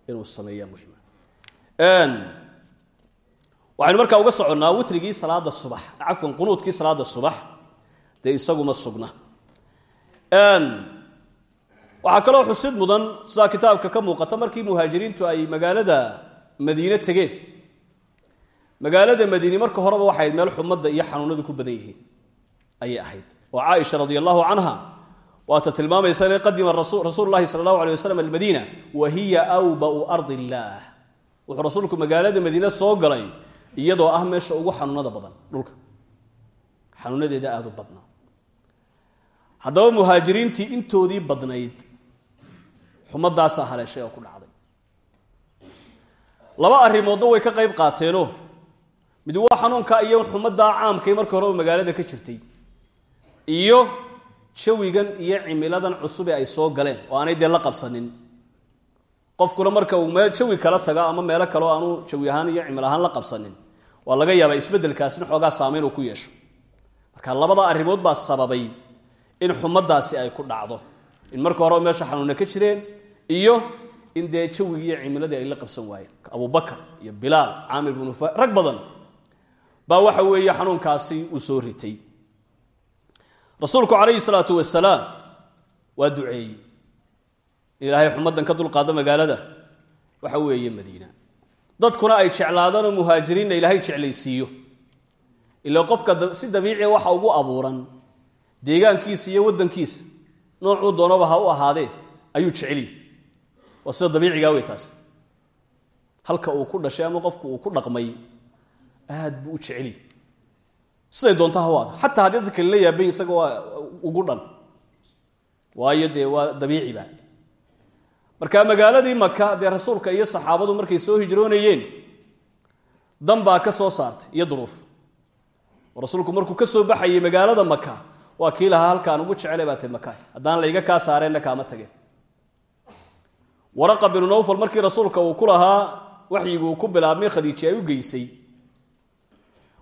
inuu sameeyaa muhima waxaynu markaa uga soconnaa witrigii salaada subax cafwan qunuudkii salaada subax dee isaguma sugna waxaa kaloo xusid mudan sidaa kitaabka ka muuqata markii muhaajiriintu ay magaalada madiine tegeen magaalada madiine marka horeba waxay meel xumadda iyo xanuunadu ku badan yihiin ayay ahayd. Oo caaisha radi allahu canha waata tilmaamaysa in qadima rasuulu lahi sala allahu alay wasalam almadiina wa hiya awbau ardi illaah wuxuu rasuulku magaalada madiine soo galay iyadoo ah meesha ugu xanuunada badan dhulka. Xanuunadeeda aada u badnaa haddaba muhaajiriintii intoodii badnayd xumadaasaa haleeshay oo ku dhacday. Laba arrimoodna way ka qayb qaateenoo mid waa xanuunka iyo xumaddaa caamkay markii horeba magaalada ka jirtay iyo jawigan iyo cimiladan cusube ay soo galeen oo aanay dee la qabsanin. Qofkuna marka uu meel jawi kala taga ama meelo kale oo aanu jawi ahaan iyo cimil ahaan la qabsanin waa laga yaabaa isbeddelkaasina xoogaa saameyn uu ku yeesho. Marka labada arrimood baa sababay in xumadaasi ay ku dhacdo. In marka horeba meesha xanuuna ka jireen iyo in dee jawigii iyo cimiladii ay la qabsan waayeen. Abubakar iyo bilaal caamir binu fa rag badan baa waxa weeye xanuunkaasi uu soo ritay. Rasuulku calayhi salaatu wasalaam waa duceeyey. In ilaahay xumaddan ka dulqaado magaalada waxa weeye madiina. Dadkuna ay jeclaadaanoo muhaajiriinna ilaahay jeclaysiiyo. Ila qofka si dabiiciya waxa ugu abuuran deegaankiisa iyo waddankiisa noocuu doonaba ha u ahaadee ayuu jeceliy waa sida dabiicigaa wey taas. Halka uu ku dhashay ama qofku uu ku dhaqmay aad buu u jeceliy siday doonto hawaada xataa haddii dadka lala yaabay isaga waa ugu dhan. Waayo dee waa dabiiciba marka magaaladii maka dee rasuulka iyo saxaabadu markay soo hijroonayeen dan baa ka soo saartay iyo duruuf. Rasuulku markuu ka soo baxayay magaalada maka waa kii lahaa halkaan ugu jecele baa tay maka haddaan layga kaa saareenna kaama tageen waraqa binu nawfal markii rasuulka uu ku lahaa waxyiguu ku bilaabmay khadiiji ay u geysay.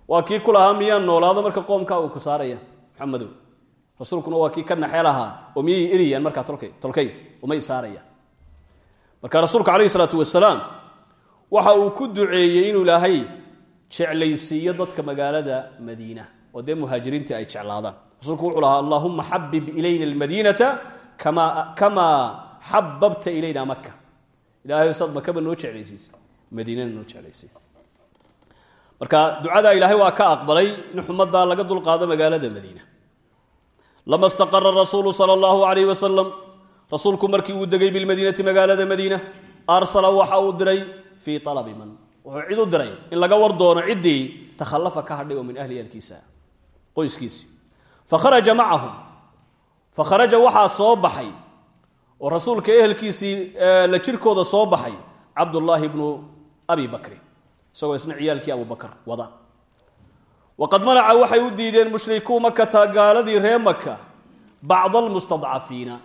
Waa kii miyaan noolaado marka qoomkaa uu ku saaraya maxamedow rasuulkuna waa ka naxee lahaa oo miyay eriyaan markaa tolkay umay saarayaan marka rasuulka calayhi salaatu wasalaam waxa uu ku duceeyey inuu ilaahay jeclaysiiyo dadka magaalada madiina oo dee muhaajiriintii ay jeclaadaan rasuulku wuxuu lahaa allahuma xabib ilayna almadiinata kama kamaa xababta ilayna maka ilahay saad makaba noo jeclaysiisay madiinana noo jeclaysay marka ducada ilaahay waa ka aqbalay in xumadaa laga dulqaado magaalada madiina. Lama istaqara rasuulu sala allahu alayh wasalam rasuulku markii uu degay bilmadiinati magaalada madiina arsala waxa uu diray fii alabi man. Wuxuu cid u diray in laga war doono ciddii takhallafa ka hadhay oo min fakharaja macahum fakharaja waxaa soo baxay oo rasuulka ehelkiisii la jirkooda soo baxay cabdullaahi bnu abi bakrin isagoo isna ciyaalkii abubakar wada. Waqad manaca waxay u diideen mushrikuu makata gaaladii ree maka bacda almustadcafiina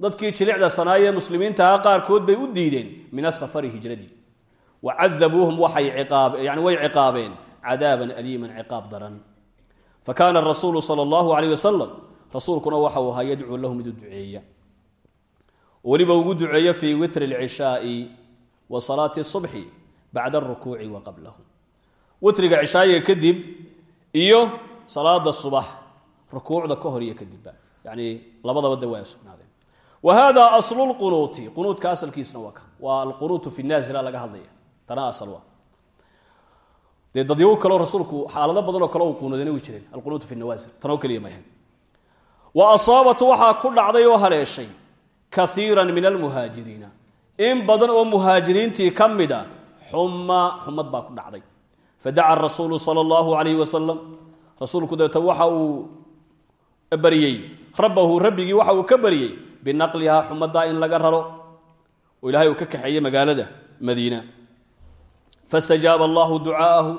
dadkii jilicda sanaayee muslimiintaha qaarkood bay u diideen min asafari hijradii. Wa cadabuuhum waxay yani way ciqaabeen cadaaban aliiman ciqaab daran fa kaana rasuulu sala allahu alayh wasalam rasuulkuna waxa uu ahaa yadcuu lahu mid u duceeya weliba ugu duceeyo fii witri lcishaai wa salaati subxi bacda arukuuci wa qablahu witriga cishaayiga kadib iyo salaada subax rukuucda ka hor iyo kadibba yani labadaba de waa sugnaadeen wa hada aslu lqunuuti qunuudka asalkiisna waa ka waa alqunuutu fi naazila laga hadlaya tana asal waa dee dadyago kaleo rasuulku xaalado badanoo kale uu qunuudana way jireen alqunuutu fi nawaasil tanoo keliya mahan wa asaabatu waxaa ku dhacday oo haleeshay kaiira min almuhaajiriina. In badan oo muhaajiriintii ka mida xuma xumad ku dhacday. Fadaca rasuulu sala allahu alayhi wasalam rasuulku deeta waxa uu baryey rabbahu rabbigii waxa uu ka baryey binaqlihaa xumaddaa in laga raro. Oo ilahay uu ka kaxeeyey magaalada madiina fastajaaba allahu ducaa'ahu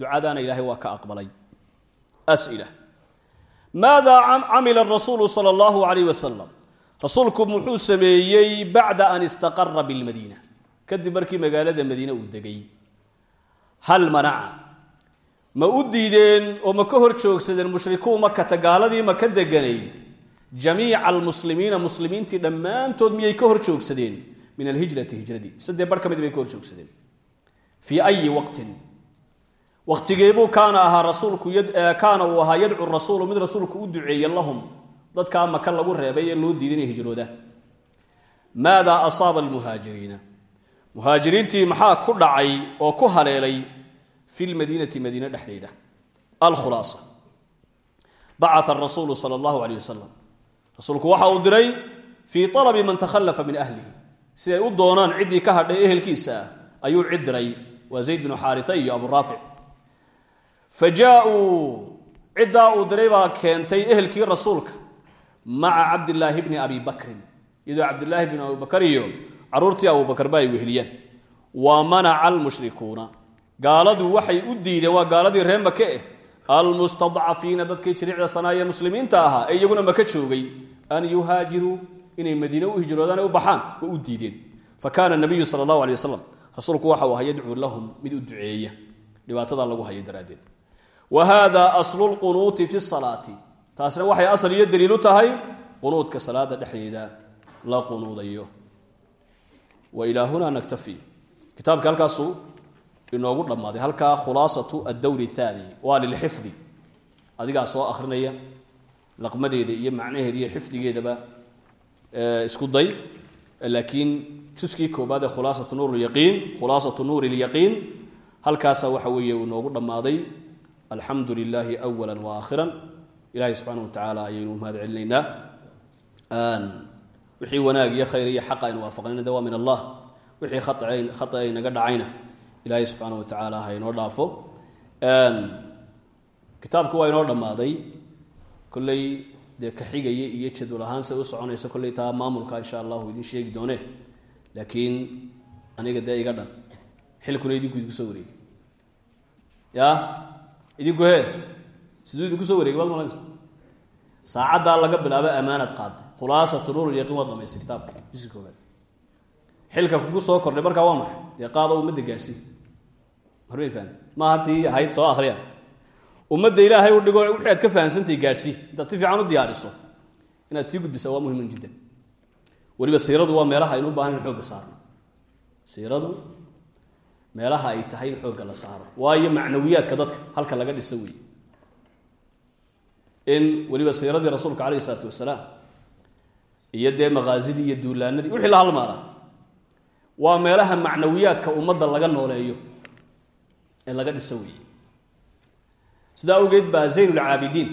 ducadaana ilahay waa ka aqbalay as'ila maada camila rasuulu sala allahu alayh wasalam rasuulku muxuu sameeyey bacda an istaqara bilmadiina kadib markii magaalada madiine uu degay hal manaca ma u diideen oo ma ka hor joogsadeen mushrikuu makata gaaladii maka deganayd jamiica almuslimiina muslimiintii dhammaantood miyay ka hor joogsadeen min ka ka fii ayi waqtin. Waqtigeebuu kaana ahaa rasuulku kaana uu ahaa yadcu rasuulu mid rasuulku u duceeye lahum dadkaa maka lagu reebay ee loo diiday inay hijrooda. Maada asaaba almuhaajiriina? Muhaajiriintii maxaa ku dhacay oo ku haleelay fi lmadiinati madiine dhexdeeda? Alkhulaasa. Bacaa rasuulu sala allahu aleyh wasalam rasuulku waxa uu diray fii alabi man takhallafa min ahlihi. Ay u doonaan ciddii ka hadhay ehelkiisa ayuu cid diray waa zayd binu xaaria iyo abu raafic fa jaa-uu ciddaa uu diray baa keentay ehelkii rasuulka maca cabdilaahi bni abi bakrin. Iyadoo cabdilaahi bni abi bakar iyo caruurtii abubakarba ay weheliyeen. Wa manaca almushrikuuna. Gaaladu waxay u diideen waa gaaladii reer make eh almustadcafiina dadkii jiriicda sanaa ee muslimiinta ahaa ee iyaguna maka joogay an yuhaajiruu inay madiine u hijroodaan ay u baxaan way u diideen. Fa kaana nabiyu rasuulku waxa uu aha yadcuu lahum mid u duceeya. Dhibaatadaa lagu hayay daraaddeed. Wa hada aslu lqunuuti fi salaati taasna waxay asal iyo daliilu tahay qunuudka salaada dhexdeeda la qunuudayo. Wa ilaa hunaa naktafi. Kitaabka halkaasuu inoogu dhammaaday halkaa khulaasatu addowri thaani waa lilxifdi. Adigaa soo akrinaya laqmadeeda iyo macnaheeda iyo xifdigeedaba isku day laakiin juskii koobaad ee khulaasatu nuur lyaqiin khulaasatu nuuri lyaqiin halkaasa waxa weeye uu inoogu dhammaaday alxamdu lilaahi awala wa aakhiran ilahay subxaana wa tacaala ayaynu mahad celinaynaa. Wixii wanaag iyo khayr iyo xaqa aynu waafaqnayna de min allah. Wixii khata ay naga dhacayna ilaahay subxaana wa tacaala ha inoo dhaafo. Kitaabku waa inoo dhammaaday. Kolley dee ka iyo jadwal ahaan say u soconayso kolley taa maamulka insha allahu idin sheegi doone laakiin aniga dee iga dhan. Xilkuna idinku idinku soo wareegay. Ya idinku he siduu idinku soo wareegay baad malanaysa laga bilaabo amaanad qaaday khulaasatu nuurulyaqiin waad dhamaysay kitaabka juska koobaad xilka kugu soo kordhay markaa waa maxay? Dee qaado ummadda gaadhsii hormay fahamte maaha tii ahayd soo akriya ummadda ilaahay u dhigo wixii aad ka fahamsantahay gaadhsii intaad si fiican u diyaariso inaad sii gudbisaa waa muhimun jiddan weliba siiradu waa meelaha aynu u baahan in xoogga saarno. Siiradu meelaha ay tahay in xoogga la saaro. Waayo macnawiyaadka dadka halka laga dhiso weeye. In weliba siiradii rasuulka calayhi isalaatu wasalaam iyo dee maqaasidii iyo duulaanadii wixii la halmaala waa meelaha macnawiyaadka ummadda laga nooleeyo ee laga dhiso weeye. Sidaa awgeed baa zaynulcaabidiin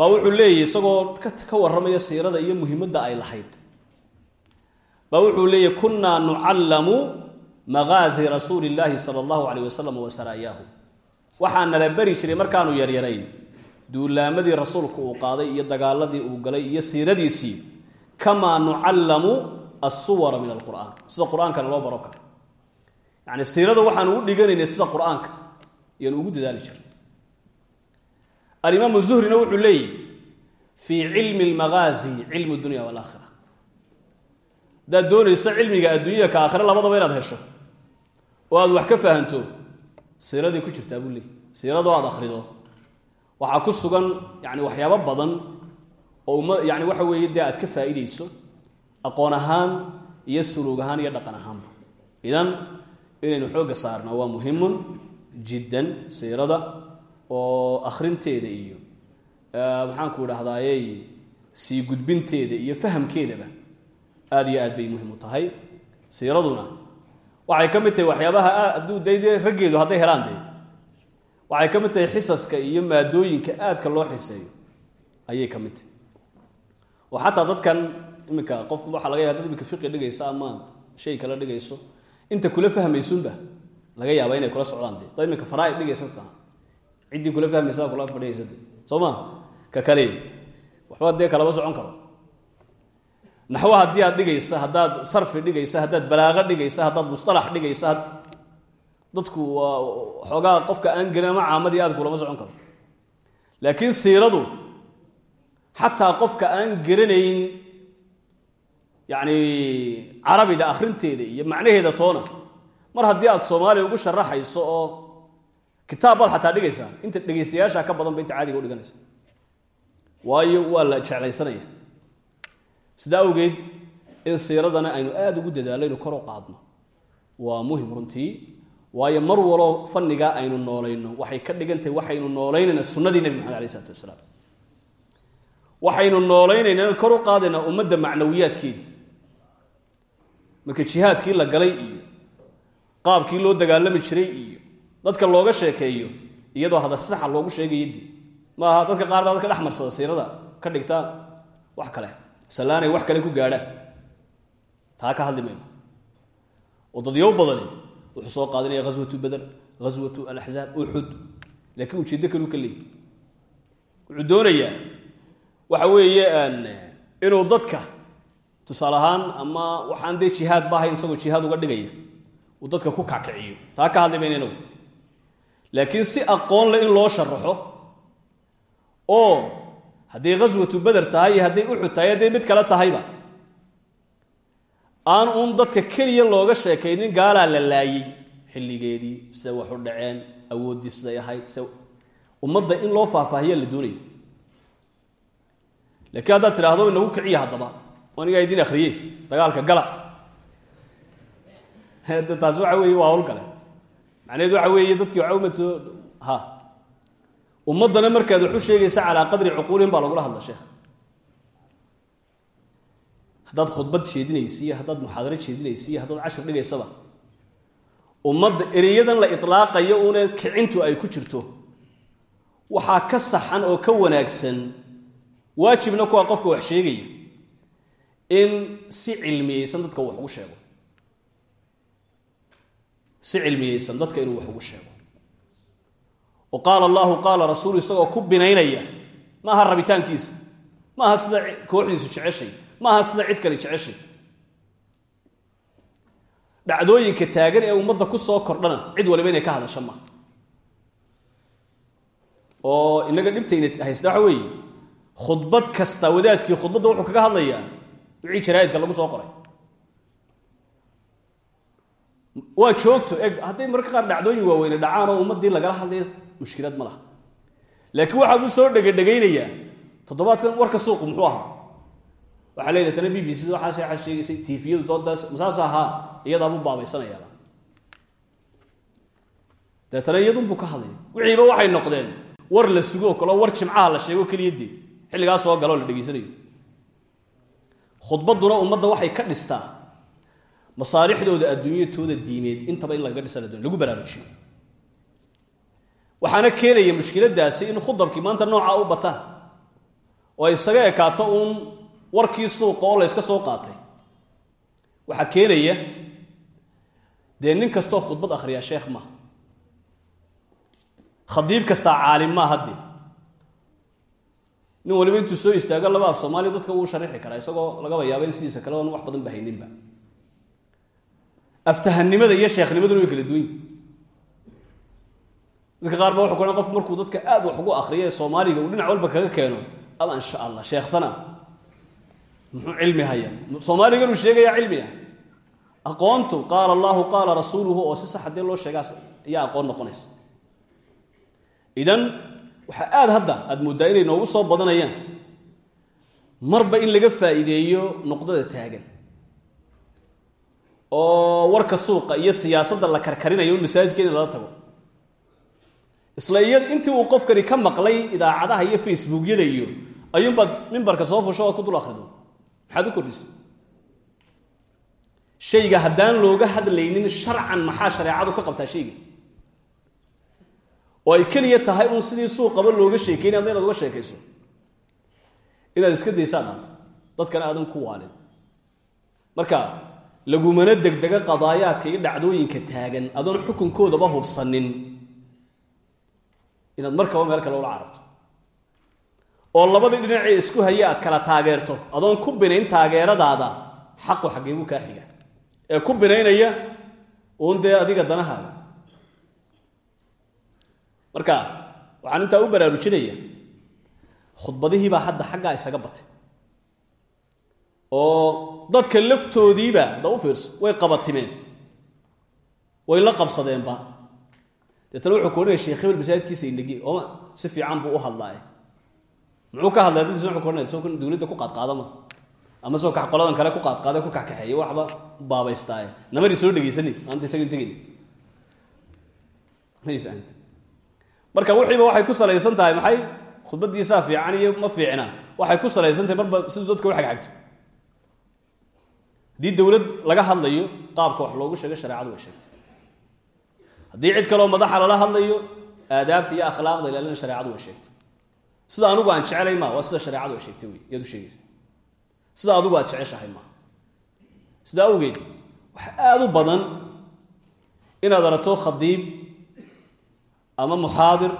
baa wuxuu leeyahy isagoo ka warramaya siirada iyo muhimadda ay lahayd. Baa wuxuu leeyahy kunnaa nucallamu maqaazi rasuuli illaahi sala allahu calayh wasalam wa saraayaahu waxaa nala beri jiray markaanu yaryarayn duulaamadii rasuulku uu qaaday iyo dagaaladii uu galay iyo siiradiisii kamaa nucallamu assuwara min alqur'aan. Sida qur'aankana loo baro karo. Yacni siirada waxaanu u dhiganaynay sida qur'aanka ugu dadaali jiray alimaamu zuhrina wuxuu leeyahy fii cilmi lmaqaazi cilmu dunya walaakhira haddaad doonayso cilmiga adduunyada ka aakhira labadaba inaad hesho. Oo aad wax ka fahanto siiraday ku jirtaa buu leeyay siiradoo aad akhrido. Waxaa ku sugan yani waxyaabo badan oo yani waxa weeye dee aad ka faa'iideyso aqoon ahaan iyo suluug ahaan iyo dhaqan ahaanba idan inaynu xoogga saarno waa muhimun jiddan siirada oo akhrinteeda iyo maxaanku idhahdaayey sii gudbinteeda iyo fahamkeedaba aad iyo aad bay muhiim u tahay. Siiraduna waxay ka mid tahay waxyaabaha hadduu daydee raggeedu hadday helaan dee waxay ka mid tahay xisaska iyo maadooyinka aadka loo xiseeyo ayay ka mid tahay. Oo xataa dadkan iminka qofku waxaa laga yaaba dad iminka fiqi dhigaysa amaad shay kala dhigayso inta kula fahmaysunba laga yaaba inay kula socdaan dee. Dad iminka faraaid dhigaysa ciddii kula fahmaysa kula fadhigaysa de soo ma? Ka kale waxba dee kalama socon karo. Naxwo haddii aad dhigaysa haddaad sarfi dhigaysa haddaad balaaqo dhigaysa haddaad musalax dhigaysa dadku waa xoogaa qofka aan gelin ama caamadii aad kulama socon karo. Laakiin siiradu xataa qofka aan geranayn yacni carabida akhrinteeda iyo macnaheeda toona mar haddii aad soomaaliya ugu sharaxayso oo kitaab baad xataa dhigaysaa. Inta dhegaystayaasha ka badan ba inta caadiga u dhiganaysa waayo waa la jeclaysanaya. Sidaa awgeed in siiradana aynu aada ugu dadaallo inu kor u qaadno. Waa muhiim runtii. Waayo mar waloo fannigaa aynu noolayno. Waxay ka dhigantahay waxaynu noolaynayna sunnadii nebi maxamed alay isalaatu wasalaam. Waxaynu noolaynaynaa in kor u qaadaynaa ummadda macnawiyaadkeedii. Marka jihaadkii la galay iyo qaabkii loo dagaalami jiray iyo dadka looga sheekeeyo iyadoo hada saxa loogu sheegaya dee maaha dadka qaar baa dadka dhex marsada siirada ka dhigta wax kale sallaanay wax kale ku gaadhaan taa ka hadli mayno. Oo dadyow badani wuxuu soo qaadanaya ghaswatu beder ghaswatu alaxzaab uxud laakiin ujeeddo kaluu ka leeyay. Wuxuu doonayaa waxa weeye inuu dadka tusaale ahaan ama waxaan dee jihaad ba isagoo jihaad uga dhigaya uu dadka ku kakiciyo taa ka hadli inagu laakiin si aqoon le in loo sharaxo oo hadday ghaswatu beder tahay iyo hadday uxud tahay hadday mid kale tahayba aan uun dadka keliya looga sheekaynin gaalaa la laayey xilligeedii sida waxu dhaceen awooddii ahayd s ummadda in loo faahfaahiya la doonaya laakiin haddaad tidhaahdo inagu kiciya haddaba anigaa idin akriye dagaalka gala. Taas waxa weeye waa hawl kale macnaheedu waxa weeye dadkii waxa umad soo ha. Ummaddana markaad wax u sheegaysa calaa qadri cuquulihim baa lagula hadla sheekh. Haddaad khudbad jeedinaysa iyo haddaad muxaadaro jeedinaysa iyo haddaad cashir dhigaysaba ummadda ereyadan la itlaaqayo una kicintu ay ku jirto. Waxaa ka saxan oo ka wanaagsan waajibna kuwa qofka wax sheegaya in si cilmiyeysan dadka wax ugu sheego si cilmiyeysan dadka inuu wax ugu sheego. Oo qaala allahu qaala rasuulu isagoo ku binaynaya ma aha rabitaankiisa ma aha sida kooxdiisu jeceshay ma aha sida cid kale jeceshay. Dhacdooyinka taagan ee ummadda ku soo kordhana cid waliba inay ka hadasho maaha oo inaga dhibtayna haysta waxa weeye khudbad kasta wadaadkii khudbadda wuxuu kaga hadlayaa wixii jaraa'idka lagu soo qoray waa joogto eg hadday mararka qaar dhacdooyin waaweyne dhacaan oo ummaddii lagala hadlaya mushkilad ma laha. Laakiin waxaad u soo dhegedhegaynayaa toddobaadkan warka suuqu muxuu ahaa? Waxaa leedahay tana b b c waxaas waxaas sheegaysay doodaas masaas ahaa iyadaabuu baabaysanayaaba deetana iyadunbuu ka hadlaya. Wixiiba waxay noqdeen war la sugo kaloo war jimcaha la sheego keliya dee soo galoo la dhegaysanayo. Khudbadduna ummadda waxay ka dhistaa masaalixdooda adduunyatooda diimeed intaba in lagaga dhisa la doon lagu baraarujiyo. Waxaana keenaya mushkiladaasi in khudabkii maanta noocaa u bataan oo isaga ekaato uun warkii suuqa oo la yska soo qaatay. Waxaa keenaya dee nin kastoo khudbad akhriyaa sheekh maaha khadiib kastaa caalim maa haddee nin waliba intuu soo istaago laba af soomaaliya dadka uu sharixi karaa isagoo lagaba yaaba in sidiisa kale oon wax badan ba hayninba aftahanimada iyo sheekhnimaduna way kala duwan yihiin dadka qaar ba wuxu ku qofku markuu dadka aad wax ugu akriya ee soomaaliga uu dhinac walba kaga keeno ama insha allah sheekhsana muxuu cilmi haya. Soomaaliganuu sheegayaa cilmi ah. Aqoontu qaala allahu qaala rasuuluhu oo si sax haddii loo sheegaas ayaa aqoon noqonaysa. Idan waxaa aada hadda aada mooddaa inay noogu soo badanayaan. Marba in laga faa'iideeyo nuqdada taagan oo warka suuqa iyo siyaasadda la karkarinayo in masaajidka tago. Isla intii uu qofkani ka maqlay idaacadaha iyo facebookyada iyo ayuunbaad mimbarka soo fusho oad ku dul akhrido. Maxaad u kordhisay? Shayga haddaan looga hadlaynin sharcan maxaa shareecadu ka qabtaa shayga? Oo ay keliya tahay uun sidii suuqaba looga sheekaynay hadda inaad uga sheekayso? Inaad iska daysaa dadkana aadan ku waalin. Marka lagumana degdega qadaayaadka iyo dhacdooyinka taagan adoon xukunkoodaba hubsanin inaad markaba meel kale ula carabto. Oo labadii dhinacee isku haya aad kala taageerto adoon ku binayn taageeradaada xaqu xaggee buu kaa xiga ee ku binaynaya uun dee adiga danahaaga. Marka waxaan intaa u baraarujinaya khudbadihiibaa hadda xaggaa isaga batay. Oo dadka laftoodiiba da u fiirso way qabatimeen. Way la qabsadeenba. Deetana wuxuu koodhanaya sheekh hebel masaajidkiisa indhegi ooma si fiican buu u hadlaaye. Muxuu ka hadlay daddiisa wuxuu kohanaya soo dowladda ku qaadqaadama ama soo kax qoladan kale ku qaadqaada ku kaxkaxeeya waxba baabaystaaye namari soo dhegaysanin maanta isaga tegin may marka wixiiba waxay ku salaysan tahay maxay? Khudbadiisaa fiican iyo ma fiicna. Waxay ku salaysan tahay marba siduu dadka u xagxagto haddii dowlad laga hadlayo qaabka wax loogu sheego shareecadu way sheegtay. Haddii cid kaleo madaxa lala hadlayo aadaabta iyo akhlaaqda ilaalina shareecadu way sheegtay. Sida anigu aan jecelay maa waa sida shareecadu ay sheegtay wey yaad sheegaysa. Sida adigu aad jeceshahay maa sidaa awgeed waxa aada u badan inaad arato khadiib ama muxaadir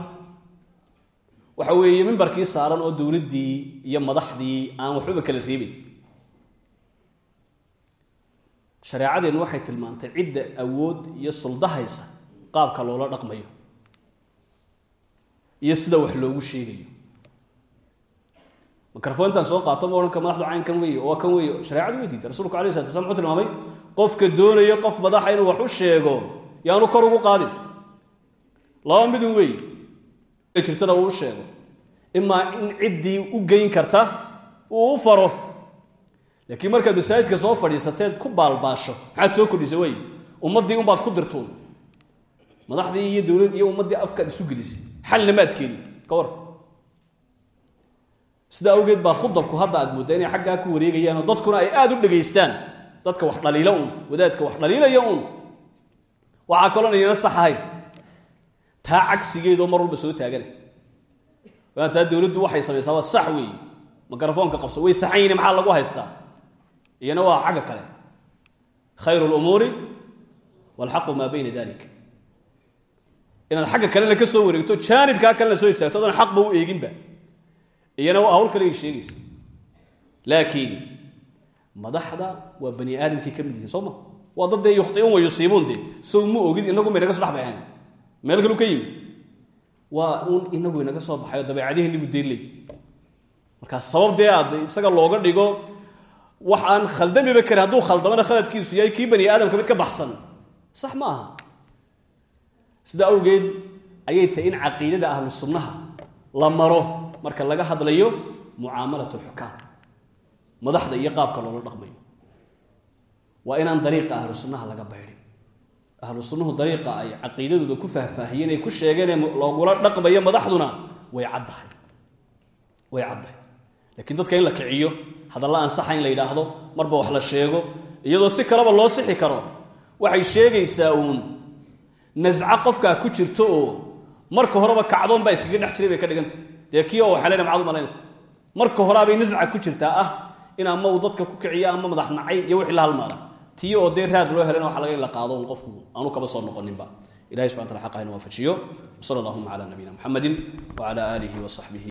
waxa weeye mimbarkii saaran oo dowladdii iyo madaxdii aan waxbaba kala reebin shareecadeennu waxay tilmaantay cidda awood iyo suldahaysa qaabka loola dhaqmayo iyo sida wax loogu sheegayo. Microfontan soo qaato ma odhanka madaxdu caynkan weeye oo kan weeye. Shareecadu way diiday rasulku alay slat slam wuxuu tilmaamay qofka doonaya qof madaxa inuu wax u sheego yaanu kor ugu qaadin. Laba midun weey jirtana uu u sheego. Imaa in ciddii u geyn karta uu u faro laakiin markaad masaajidka soo fadhiisateed ku baalbaasho maxaad soo kordhisa wey ummaddii unbaad ku dirtuun madaxdii iyo dowlad iyo ummaddii afkaad isu gelisay. Xalna maad keenin ka war. Sidaa awgeed baa khudabku hadda aad mooddaa inay xaggaa ku wareegayaan oo dadkuna ay aada u dhegaystaan. Dadka wax dhaliila uun wadaadka wax dhaliilaya uun. Waxaa kaloo ayana sax ahayn taa cagsigeedoo mar walba soo taagana. Taa dowladdu waxay samaysaa waa sax weeye. Mikrofoonka qabso way saxan yihiin maxaa lagu haystaa iyana waa xagga kale. Khayru lumuuri walxaqu maa bayna dalik inaad xagga kalena ka soo wareegto jaanibkaa kalena soo istaagto adoon xaqba u eeginba. Iyana waa hawl kale ay sheegaysa. Laakiin madaxda waa bani aadamkii ka mid yihiin soo ma? Dad dee yukhtiuun wa yusiibuun dee. Sow ogid inagu may naga so meel kalu ka yimi waa uun inagu inaga soo baxayo dabeecadihii nibu deyley markaa sabab dee isaga looga dhigo wax aan khaldamiba karin hadduu khaldamana khaladkiisu yahay kii bani aadamka mid ka baxsan. Sax ma aha awgeed ayay tahay in caqiidada ahlu sunnaha la maro marka laga hadlayo mucaamalat alxukaam madaxda iyo qaabka loola dhaqmayo. Waa inaan dariiqa ahlu laga baydhin. Ahlu dariiqa ay caqiidadooda ku faahfaahiyeen ay ku sheegeen ee loogula dhaqmayo madaxduna way caddahay. Way caddahay. Laakiin dadka in la kiciyo hadalla ansaxa in la yidhaahdo marba wax la sheego iyadoo si kaleba loo sixi karo waxay sheegaysaa uun nasco qofkaa ku jirto oo marka horeba kacdoon baa iskaga dhex jiray bay ka dhigantah dee kii oo u malaynaysa marka horeabay nasca ku jirtaa ah in ama uu dadka ku kiciyo ama madax iyo wixii la halmaara tii oo dee raad loo helana waxa laga la qaado un qofku aanu kaba soo noqoninba. Ilahi subxana tala xaq hayna waafajiyo wsala allahuma cala nabiyina muxamedi wcala aalihi wasaxbihi